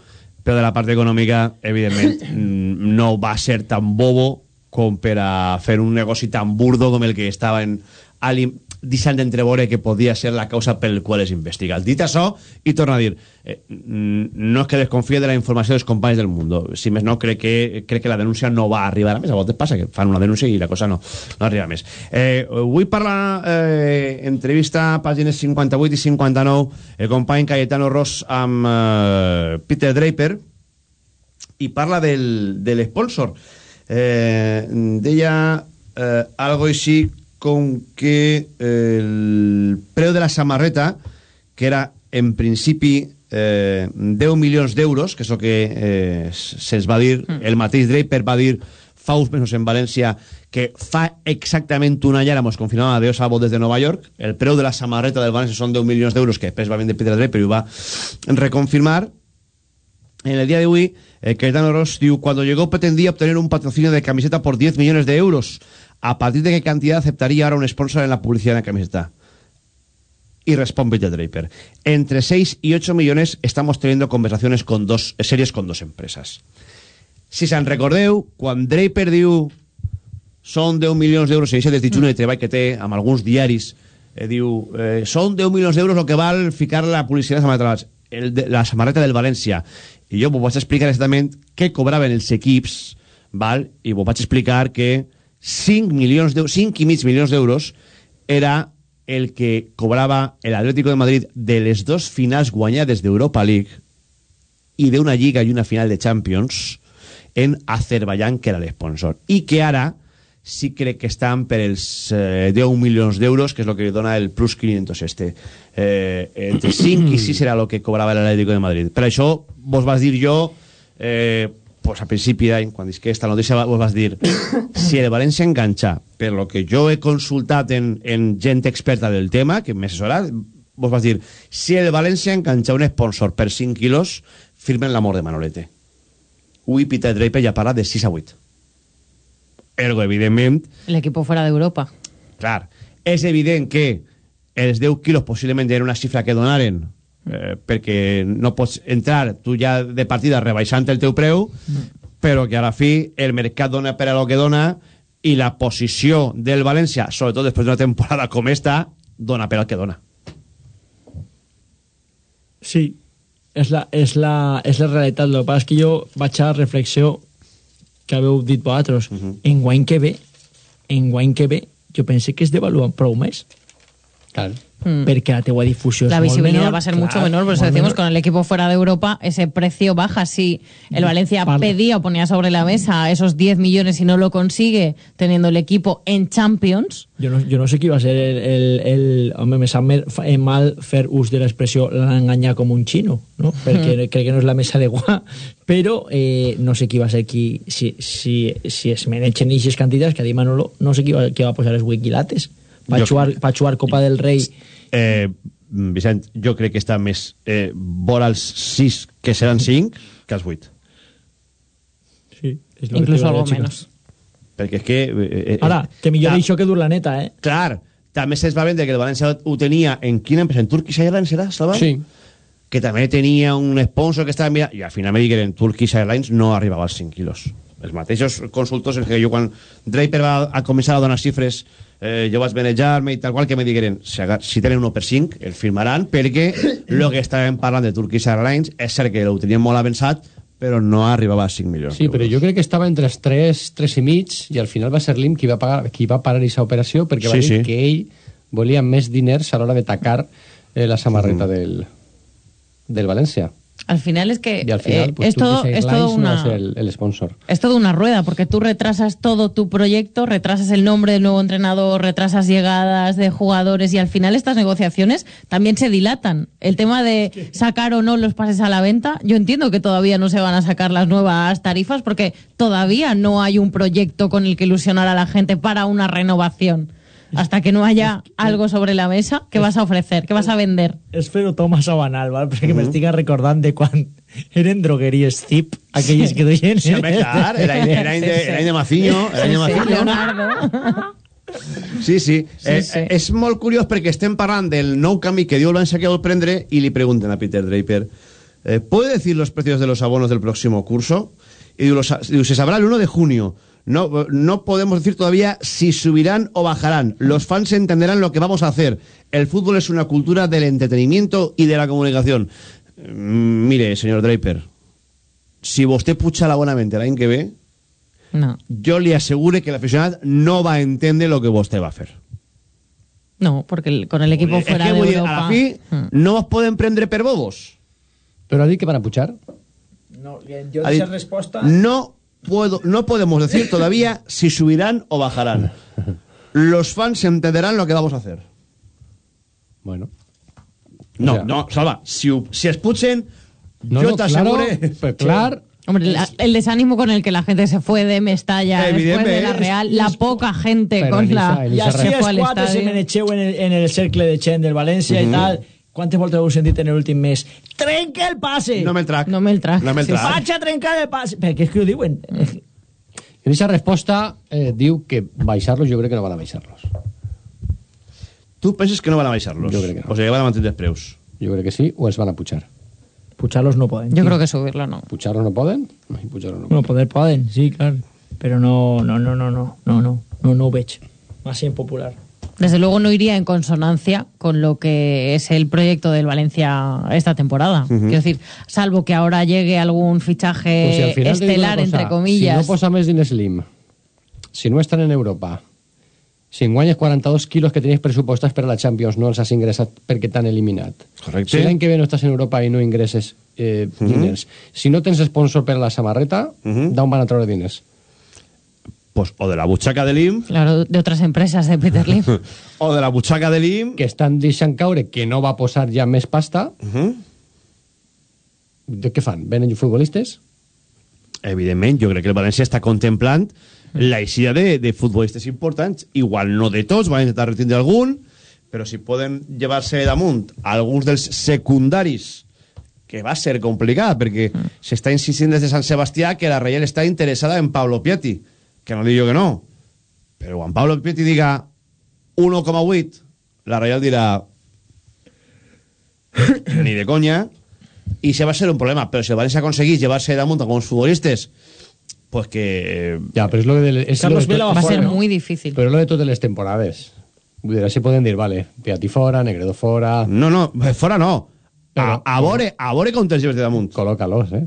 [SPEAKER 1] però de la part econòmica, evidentment, mm, no va ser tan bobo com per a fer un negoci tan burdo com el que estava en alim- deixant d'entreveure que podia ser la causa pel qual es investiga. Dit això, i torno a dir, eh, no és que desconfie de la informació dels companys del Mundo. Si més no, crec que, crec que la denúncia no va arribar a més. A vegades passa que fan una denúncia i la cosa no, no arriba més. Eh, avui parla eh, entrevista pàgines 58 i 59 el company Cayetano Ross amb eh, Peter Draper i parla del, de l'sponsor. Eh, deia eh, algo així com que el preu de la samarreta, que era en principi eh, 10 milions d'euros, que és el que eh, se'ns va dir, el mateix Draper va dir fa uns mesos en València que fa exactament un any ara mos confirmava Dios Sabo des de Nova York el preu de la samarreta del València són 10 milions d'euros que després va vendre Peter Draper i ho va reconfirmar en el día de hoy, eh, Cayetano Ross diu, cuando llegó pretendía obtener un patrocinio de camiseta por 10 millones de euros. ¿A partir de qué cantidad aceptaría ahora un sponsor en la publicidad de la camiseta? Y responde Peter Draper. Entre 6 y 8 millones estamos teniendo conversaciones con dos, serias con dos empresas. Si se'n recordeu, quan Draper diu són 10 milions d'euros, això des de treball que té amb alguns diaris, eh, diu, eh, són 10 milions d'euros el que val ficar la publicitat samarreta, el de, la samarreta del València. I jo vos vaig explicar exactament què cobraven els equips, val? i vos vaig explicar que 5 milions d'euros, 5 i mig milions d'euros era el que cobrava el Atlético de Madrid de les dos finals guanyades d'Europa League i d'una lliga i una final de Champions en Azerbaiyán, que era l'esponsor. I que ara sí crec que estan per els eh, 10 milions d'euros, que és el que dona el plus 500 este. Eh, entre 5 i 6 era el que cobrava l'Atlético de Madrid. Per això vos vas dir jo, eh, pues a principi d'any, quan dic que esta notícia vos vas dir, si el València enganxa, per lo que jo he consultat en, en gent experta del tema, que m'he assessorat, vos vas dir, si el València enganxa un sponsor per 5 quilos, firmen l'amor de Manolete. Ui, Peter Draper ja parla de 6 a 8. Ergo, evidentment,
[SPEAKER 14] El equipo fuera de Europa.
[SPEAKER 1] clar, és evident que els 10 quilos possiblement era una xifra que donaren eh, perquè no pots entrar tu ja de partida rebaixant el teu preu però que a la fi el mercat dona per a lo que dona i la posició del València, sobretot després d'una temporada com esta, dona per al que dona.
[SPEAKER 15] Sí, és la, és la, és la realitat. El que passa és que jo vaig a la reflexió que haveu dit vosaltres. Uh -huh. En guany que ve, en guany que ve, jo pense que es devalua prou més.
[SPEAKER 11] Claro.
[SPEAKER 14] Mm.
[SPEAKER 15] Perquè la teua difusió
[SPEAKER 14] La visibilidad
[SPEAKER 15] menor,
[SPEAKER 14] va a ser
[SPEAKER 15] clar,
[SPEAKER 14] mucho menor, por eso decimos
[SPEAKER 15] menor.
[SPEAKER 14] con el equipo fuera de Europa ese precio baja. Si el Valencia
[SPEAKER 15] Vale.
[SPEAKER 14] pedía o ponía sobre la mesa esos 10 millones y no lo consigue teniendo el equipo en Champions,
[SPEAKER 15] Jo no, jo no sé qui va ser el... el, el home, me sap mal fer ús de l'expressió l'han enganyat com un xino, no? Perquè
[SPEAKER 14] Mm.
[SPEAKER 15] crec que no és la més adequada. Però eh, no sé qui va ser qui... Si, si, si es menegen aquestes quantitats que ha dit Manolo, no sé qui va, qui va posar els wikilates. Pa
[SPEAKER 1] Jo-
[SPEAKER 15] jugar, pa jugar Copa del Rei.
[SPEAKER 1] Eh, Vicent, jo crec que està més eh, vora els 6, que seran 5, que els 8.
[SPEAKER 15] Sí, és lo que
[SPEAKER 14] incluso
[SPEAKER 15] te
[SPEAKER 14] algo menos.
[SPEAKER 1] Perquè és que... Eh, eh,
[SPEAKER 15] Ara, que millor això que dur la neta, eh?
[SPEAKER 1] Clar, també se'ls va vendre que el València ho tenia en quina empresa? En Turkish Airlines, Salva?
[SPEAKER 11] Sí.
[SPEAKER 1] que també tenia un sponsor que estava mirant, i al final me digueren Turkish Airlines no arribava als 5 quilos. Els mateixos consultors que jo quan Draper va a començar a donar xifres eh, jo vaig manejar-me i tal qual que me digueren si, si tenen 1 per 5 el firmaran perquè el que estàvem parlant de Turkish Airlines és cert que ho tenien molt avançat però no arribava a 5 milions
[SPEAKER 11] Sí, però jo crec que estava entre els 3, 3 i mig i al final va ser l'IM qui va, pagar, qui va parar aquesta operació perquè va
[SPEAKER 1] Sí,
[SPEAKER 11] dir
[SPEAKER 1] sí.
[SPEAKER 11] que ell volia més diners a l'hora de tacar eh, la samarreta
[SPEAKER 1] Mm.
[SPEAKER 11] del, del València.
[SPEAKER 14] Al final es que
[SPEAKER 11] al final,
[SPEAKER 14] eh,
[SPEAKER 11] pues
[SPEAKER 14] es, todo, es todo una...
[SPEAKER 11] no es el, el sponsor.
[SPEAKER 14] Es toda una rueda, porque tú retrasas todo tu proyecto, retrasas el nombre del nuevo entrenador, retrasas llegadas de jugadores y al final estas negociaciones también se dilatan. El tema de sacar o no los pases a la venta, yo entiendo que todavía no se van a sacar las nuevas tarifas porque todavía no hay un proyecto con el que ilusionar a la gente para una renovación. Hasta que no haya algo sobre la mesa, ¿qué vas a ofrecer? ¿Qué vas a vender?
[SPEAKER 15] És fer-ho tot massa banal, val? perquè
[SPEAKER 1] Mhm.
[SPEAKER 15] m'estic recordant de quan eren drogueries Zip, aquelles que duien...
[SPEAKER 1] Sí, home, clar, era, era, any de, era de Maciño, era any de Maciño.
[SPEAKER 14] Leonardo.
[SPEAKER 1] Sí, sí.
[SPEAKER 14] Sí,
[SPEAKER 1] eh,
[SPEAKER 14] sí.
[SPEAKER 1] És molt curiós perquè estem parlant del nou canvi que diu el València que vol prendre i li pregunten a Peter Draper eh, ¿puede decir los precios de los abonos del próximo curso? Y diu, los- diu, se sabrá el 1 de junio. No, no podemos decir todavía si subirán o bajarán. Los fans entenderán lo que vamos a hacer. El fútbol es una cultura del entretenimiento y de la comunicación. Mm, mire, señor Draper, si vostè puja la bonament l'any que ve,
[SPEAKER 14] No,
[SPEAKER 1] jo li assegure que l'aficionat no va entendre lo que vostè va fer.
[SPEAKER 14] no, porque el- con el equipo fuera
[SPEAKER 1] que
[SPEAKER 14] de
[SPEAKER 1] dir, a la fi
[SPEAKER 14] Mm.
[SPEAKER 1] no es poden prendre per bobos.
[SPEAKER 11] Però ha dit que van a pujar.
[SPEAKER 15] No, jo
[SPEAKER 1] Ha
[SPEAKER 15] de
[SPEAKER 1] dit,
[SPEAKER 15] esa resposta...
[SPEAKER 1] No, puedo, no podemos decir todavía si subirán o bajarán. Los fans entenderán lo que vamos a hacer.
[SPEAKER 11] Bueno.
[SPEAKER 1] No,
[SPEAKER 11] O sea-
[SPEAKER 1] no, Salva, si, si es puchen,
[SPEAKER 11] No,
[SPEAKER 1] yo
[SPEAKER 11] no,
[SPEAKER 1] te
[SPEAKER 11] claro,
[SPEAKER 1] asegure...
[SPEAKER 11] clar,
[SPEAKER 14] Hombre, la- el desánimo con el que la gente se fue de Mestalla después de la. Real, la poca gente
[SPEAKER 11] Pero
[SPEAKER 14] con la
[SPEAKER 15] els
[SPEAKER 14] fue al
[SPEAKER 15] quatre se en el, en el cercle de del València
[SPEAKER 1] Mhm.
[SPEAKER 15] i tal. Quantes voltes heu sentit en l'últim mes? Trenca el passe!
[SPEAKER 1] No me'l trac.
[SPEAKER 14] No me'l trac.
[SPEAKER 1] No me'l
[SPEAKER 14] Sí,
[SPEAKER 1] trac.
[SPEAKER 15] Vaig a trencar el passe! Perquè és que ho diuen.
[SPEAKER 11] en aquesta resposta eh, diu que baixar-los, jo crec que no van a baixar-los.
[SPEAKER 1] Tu penses que no van a baixar-los?
[SPEAKER 11] Jo crec que no.
[SPEAKER 1] O sigui, van a mantenir els preus.
[SPEAKER 11] Jo crec que sí, o els van a pujar.
[SPEAKER 15] Pujar-los no poden.
[SPEAKER 14] Yo creo que subirlo no.
[SPEAKER 11] Pujar-los no poden? No, pujar-los no
[SPEAKER 15] No, poder poden, sí, clar. Però no, no, no, no, no, no, no, no, no ho veig. Massa impopular.
[SPEAKER 14] Desde luego no iría en consonancia con lo que es el proyecto del Valencia esta temporada.
[SPEAKER 11] Ujú.
[SPEAKER 14] Quiero decir, salvo que ahora llegue algún fichaje
[SPEAKER 11] Pues si
[SPEAKER 14] estelar,
[SPEAKER 11] cosa,
[SPEAKER 14] entre comillas.
[SPEAKER 11] Si no posa més diners l'IM, si no estan en Europa, si en guanyes 42 quilos que tenies pressupostats per a la Champions no els has ingressat perquè t'han eliminat.
[SPEAKER 1] Correcte.
[SPEAKER 11] Si l'any que ve no estàs en Europa i no ingresses eh,
[SPEAKER 1] Mhm.
[SPEAKER 11] diners, si no tens sponsor per a la samarreta,
[SPEAKER 1] Mhm.
[SPEAKER 11] d'on van a treure diners?
[SPEAKER 1] Pues o de la butxaca de l'IM
[SPEAKER 14] Claro, de otras empresas de Peter Lim.
[SPEAKER 1] o de la butxaca de l'IM
[SPEAKER 11] Que estan deixant caure que no va posar ja més pasta.
[SPEAKER 1] Mhm.
[SPEAKER 11] De què fan? Venen futbolistes?
[SPEAKER 1] evidentment, jo crec que el València està contemplant la eixida de, de futbolistes importants, igual no de tots, van intentar retindre algun, però si poden llevar-se damunt alguns dels secundaris, que va ser complicat, perquè s'està insistint des de Sant Sebastià que la Reial està interessada en Pablo Piatti, que no digo que no. Pero Juan Pablo Pietti diga 1,8, la Real dirá ni de coña y se va a ser un problema. Pero si el Valencia conseguís llevarse de monta con los
[SPEAKER 11] futbolistas, pues que... Eh, ya, pero
[SPEAKER 15] es
[SPEAKER 11] lo que...
[SPEAKER 15] Del,
[SPEAKER 11] es
[SPEAKER 14] va, a ser muy difícil.
[SPEAKER 11] Pero lo de todas las temporadas. se pueden decir, vale, Piatti fora, Negredo fora...
[SPEAKER 1] No, no, fora no. Abore, abore con tres lleves de Damunt.
[SPEAKER 11] Colócalos, eh.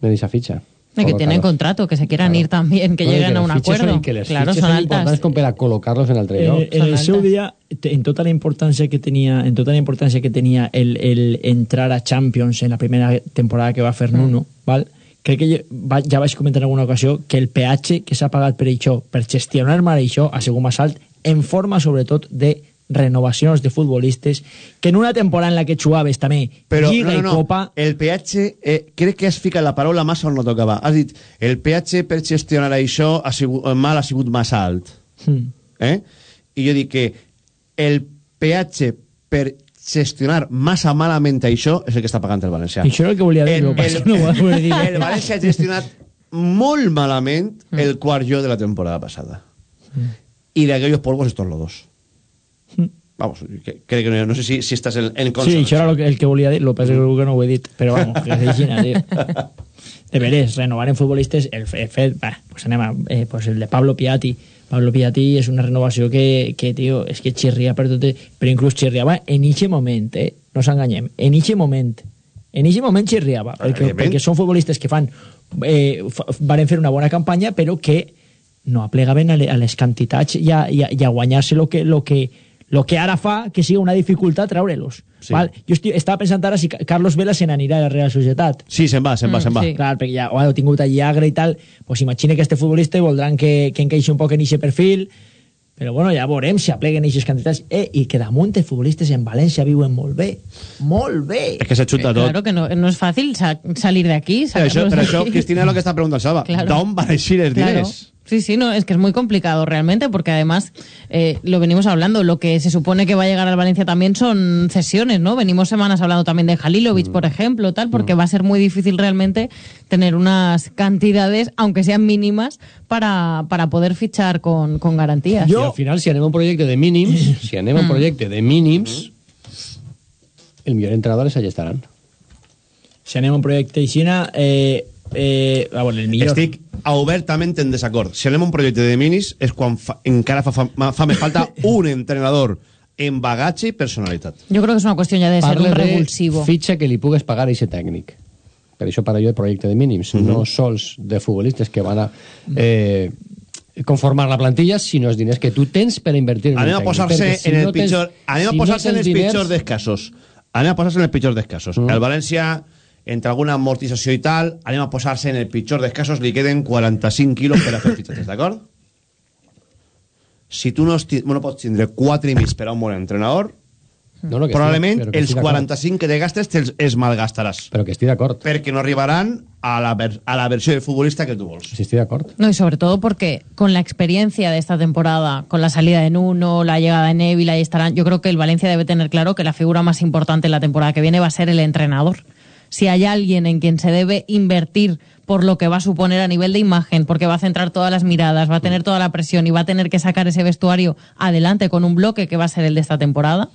[SPEAKER 11] Me dice ficha.
[SPEAKER 14] De que tienen contrato, que se quieran ir también, que
[SPEAKER 11] No,
[SPEAKER 14] lleguen
[SPEAKER 11] que
[SPEAKER 14] a un acuerdo.
[SPEAKER 11] Son, que les
[SPEAKER 14] claro, son
[SPEAKER 11] son
[SPEAKER 14] altas.
[SPEAKER 11] com per a col·locar-los en altre
[SPEAKER 15] En,
[SPEAKER 11] lloc.
[SPEAKER 15] en el seu dia, te- en tota la importància que tenia, en tota la importància que tenia el, el entrar a Champions en la primera temporada que va fer Nuno, val? crec que ja, va- ja vaig comentar en alguna ocasió que el peatge que s'ha pagat per això, per gestionar mal això, ha sigut massa alt, en forma sobretot de renovacions de futbolistes que en una temporada en la que xuaves també
[SPEAKER 1] Però,
[SPEAKER 15] Lliga
[SPEAKER 1] no, no, no.
[SPEAKER 15] i Copa
[SPEAKER 1] El peatge, eh, crec que has ficat la paraula massa on no tocava. Has dit, el peatge per gestionar això ha sigut, eh, mal ha sigut massa alt.
[SPEAKER 15] hmm.
[SPEAKER 1] Eh? I jo dic que el peatge per gestionar massa malament això és el que està pagant el València.
[SPEAKER 15] això era el que volia dir,
[SPEAKER 1] el,
[SPEAKER 15] el, el, no volia dir.
[SPEAKER 1] el València ha gestionat molt malament el quart jo de la temporada passada. I d'aquells polvos estos lodos. Vamos, que, crec que no, no sé si, si estàs en, en
[SPEAKER 15] Sí,
[SPEAKER 1] consonància.
[SPEAKER 15] això era el que, el que volia dir, el que que no ho he dit, però vamos, que és tio. De veres, renovar en futbolistes, el, el fet, va, pues anem a, eh, pues el de Pablo Piatti, Pablo Piatti és una renovació que, que tio, és que xirria per tot, però inclús xirriava en eixe moment, eh? no s'enganyem, en eixe moment, en eixe moment xirriava, perquè,
[SPEAKER 1] Evidentment.
[SPEAKER 15] perquè són futbolistes que fan, eh, fa, varen fer una bona campanya, però que no aplegaven a, le, a les quantitats i a, i a, i a guanyar-se lo que, lo que, lo que ara fa que sigui una dificultat treure-los.
[SPEAKER 1] Sí.
[SPEAKER 15] Val? Jo estic, estava pensant ara si Ca- Carlos Vela se n'anirà a la Real Societat.
[SPEAKER 1] Sí, se'n va, se'n va, se'n va.
[SPEAKER 15] Sí. Clar, perquè ja ho ha tingut allí Agre i tal, pues imagina que este futbolista i voldran que, que encaixi un poc en aquest perfil, però bueno, ja veurem si apleguen aquestes quantitats. Eh, I que damunt els futbolistes en València viuen molt bé. Molt bé!
[SPEAKER 1] És que se xuta tot.
[SPEAKER 14] Claro que no, no es fácil sa- salir de aquí.
[SPEAKER 1] Pero això,
[SPEAKER 14] sacarlos
[SPEAKER 1] pero
[SPEAKER 14] de
[SPEAKER 1] això. Cristina, es lo que está preguntando Salva.
[SPEAKER 14] Claro.
[SPEAKER 1] ¿Dónde van a ir los
[SPEAKER 14] Claro.
[SPEAKER 1] diners?
[SPEAKER 14] Sí, sí, no, es que es muy complicado realmente porque además eh, lo venimos hablando, lo que se supone que va a llegar al Valencia también son cesiones, ¿no? Venimos semanas hablando también de Halilovic, por ejemplo, tal, porque va a ser muy difícil realmente tener unas cantidades, aunque sean mínimas, para, para poder fichar con, con garantías.
[SPEAKER 11] I al final, si anem a un projecte de mínims, si anem a un
[SPEAKER 14] Mm.
[SPEAKER 11] projecte de mínims, el millor entrenador és allà estaran.
[SPEAKER 15] Si anem a un projecte aixina, eh, eh, a veure, el millor...
[SPEAKER 1] Estic obertament en desacord. Si anem a un projecte de minis és quan fa, encara fa, fa, fa més falta un entrenador en bagatge i personalitat.
[SPEAKER 14] Yo creo que es una cuestión ya de ser
[SPEAKER 11] Parle
[SPEAKER 14] un
[SPEAKER 11] de
[SPEAKER 14] revulsivo.
[SPEAKER 11] fitxa que li pugues pagar a aquest tècnic. Per això parlo jo de projecte de mínims, no sols de futbolistes que van a eh, conformar la plantilla, sinó els diners que tu tens per invertir en
[SPEAKER 1] Anem
[SPEAKER 11] un
[SPEAKER 1] a
[SPEAKER 11] tècnic.
[SPEAKER 1] posar-se
[SPEAKER 11] si
[SPEAKER 1] en el
[SPEAKER 11] no tens-
[SPEAKER 1] pitjor... Anem a
[SPEAKER 11] si no
[SPEAKER 1] posar-se en
[SPEAKER 11] tens
[SPEAKER 1] els
[SPEAKER 11] diners-
[SPEAKER 1] pitjors dels casos. Anem a posar-se en els pitjors dels casos.
[SPEAKER 11] Mm.
[SPEAKER 1] El València, entre alguna amortització i tal, anem a posar-se en el pitjor dels casos, li queden 45 quilos per a fer fitxatges, d'acord? Si tu no, esti- no pots tindre 4 i mig per a un bon entrenador,
[SPEAKER 11] No, no, que
[SPEAKER 1] probablement
[SPEAKER 11] estic-
[SPEAKER 1] els
[SPEAKER 11] estic d'acord.
[SPEAKER 1] 45 que te gastes te'ls es malgastaràs.
[SPEAKER 11] Però que estic d'acord.
[SPEAKER 1] Perquè no arribaran a la, ver- a la versió de futbolista que tu vols.
[SPEAKER 11] Sí, estoy de acuerdo.
[SPEAKER 14] No, y sobre todo porque con la experiencia de esta temporada, con la salida de Nuno, la llegada de Neville, ahí estarán. Yo creo que el Valencia debe tener claro que la figura más importante en la temporada que viene va a ser el entrenador. Si hay alguien en quien se debe invertir por lo que va a suponer a nivel de imagen, porque va a centrar todas las miradas, va a tener toda la presión y va a tener que sacar ese vestuario adelante con un bloque que va a ser el de esta temporada,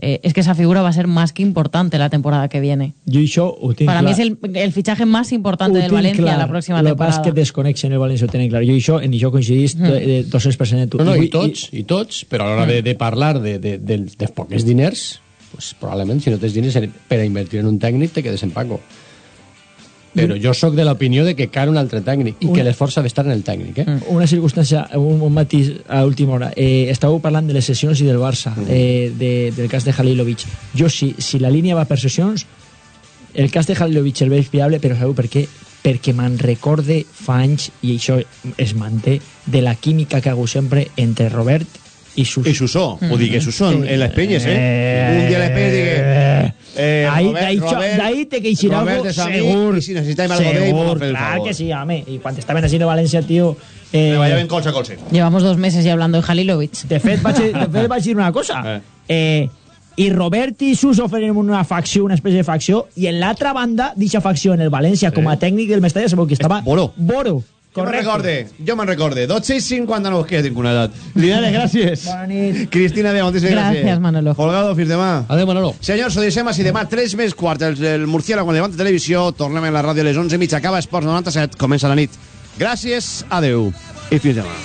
[SPEAKER 14] eh, es que esa figura va a ser más que importante la temporada que viene.
[SPEAKER 15] Jo això ho tinc
[SPEAKER 14] Para mí
[SPEAKER 15] clar.
[SPEAKER 14] es el, el fichaje más importante del Valencia
[SPEAKER 15] clar.
[SPEAKER 14] la próxima
[SPEAKER 15] Lo que pasa
[SPEAKER 14] temporada.
[SPEAKER 15] és que desconexen el València ho tenen clar. Jo això, en això coincidís
[SPEAKER 14] Mm.
[SPEAKER 15] de, de 200% de tu.
[SPEAKER 11] No, no, i
[SPEAKER 15] vull-
[SPEAKER 11] tots, i tots, però a l'hora de, de parlar de, de, de, de poques diners, pues, probablement, si no tens diners per a invertir en un tècnic, te quedes en Paco. Però jo sóc de l'opinió de que cal un altre tècnic i
[SPEAKER 15] Un-
[SPEAKER 11] que l'esforç ha d'estar en el tècnic. Eh?
[SPEAKER 15] Una circumstància, un, un matís a última hora. Eh, estàveu parlant de les sessions i del Barça, eh, de, del cas de Halilovic. Jo, si, si la línia va per sessions, el cas de Halilovic el veig viable, però sabeu per què? Perquè me'n recorde fa anys, i això es manté, de la química que hago sempre entre Robert i Suso.
[SPEAKER 1] I Suso, ho digué Suso en, en les penyes, eh? Un dia les penyes digué... Eh,
[SPEAKER 15] Ahí,
[SPEAKER 1] Robert,
[SPEAKER 15] d'ahí,
[SPEAKER 1] Robert,
[SPEAKER 15] d'ahí te queixirà
[SPEAKER 1] Robert
[SPEAKER 15] algo
[SPEAKER 1] amic,
[SPEAKER 15] segur.
[SPEAKER 1] i si necessitem algo d'ell,
[SPEAKER 15] clar
[SPEAKER 1] favor.
[SPEAKER 15] que sí, home. I quan estaven així de València, tio... Eh,
[SPEAKER 1] Treballaven colze a colze.
[SPEAKER 14] Llevamos dos meses ya hablando de Halilovic.
[SPEAKER 15] De fet, vaig, de fet, vaig dir una cosa. Eh, I Robert i Suso feren una facció, una espècie de facció, i en l'altra banda, d'aquesta facció, en el València, com a tècnic del Mestalla, sabeu que estava...
[SPEAKER 1] Boro.
[SPEAKER 15] Boro.
[SPEAKER 1] Jo me'n recorde, jo me'n recorde. 12 i 59, que ja tinc una edat. Linares, gràcies.
[SPEAKER 15] Bona nit.
[SPEAKER 1] Cristina de moltíssimes gràcies.
[SPEAKER 14] Gràcies, Manolo.
[SPEAKER 1] Folgado, fins demà.
[SPEAKER 11] Adéu, Manolo.
[SPEAKER 1] Senyors, ho deixem així demà, 3 més quart, el, el Murciélago en Levante Televisió. Tornem a la ràdio a les 11 mitja. Acaba Esports 97, comença la nit. Gràcies, adeu i fins demà.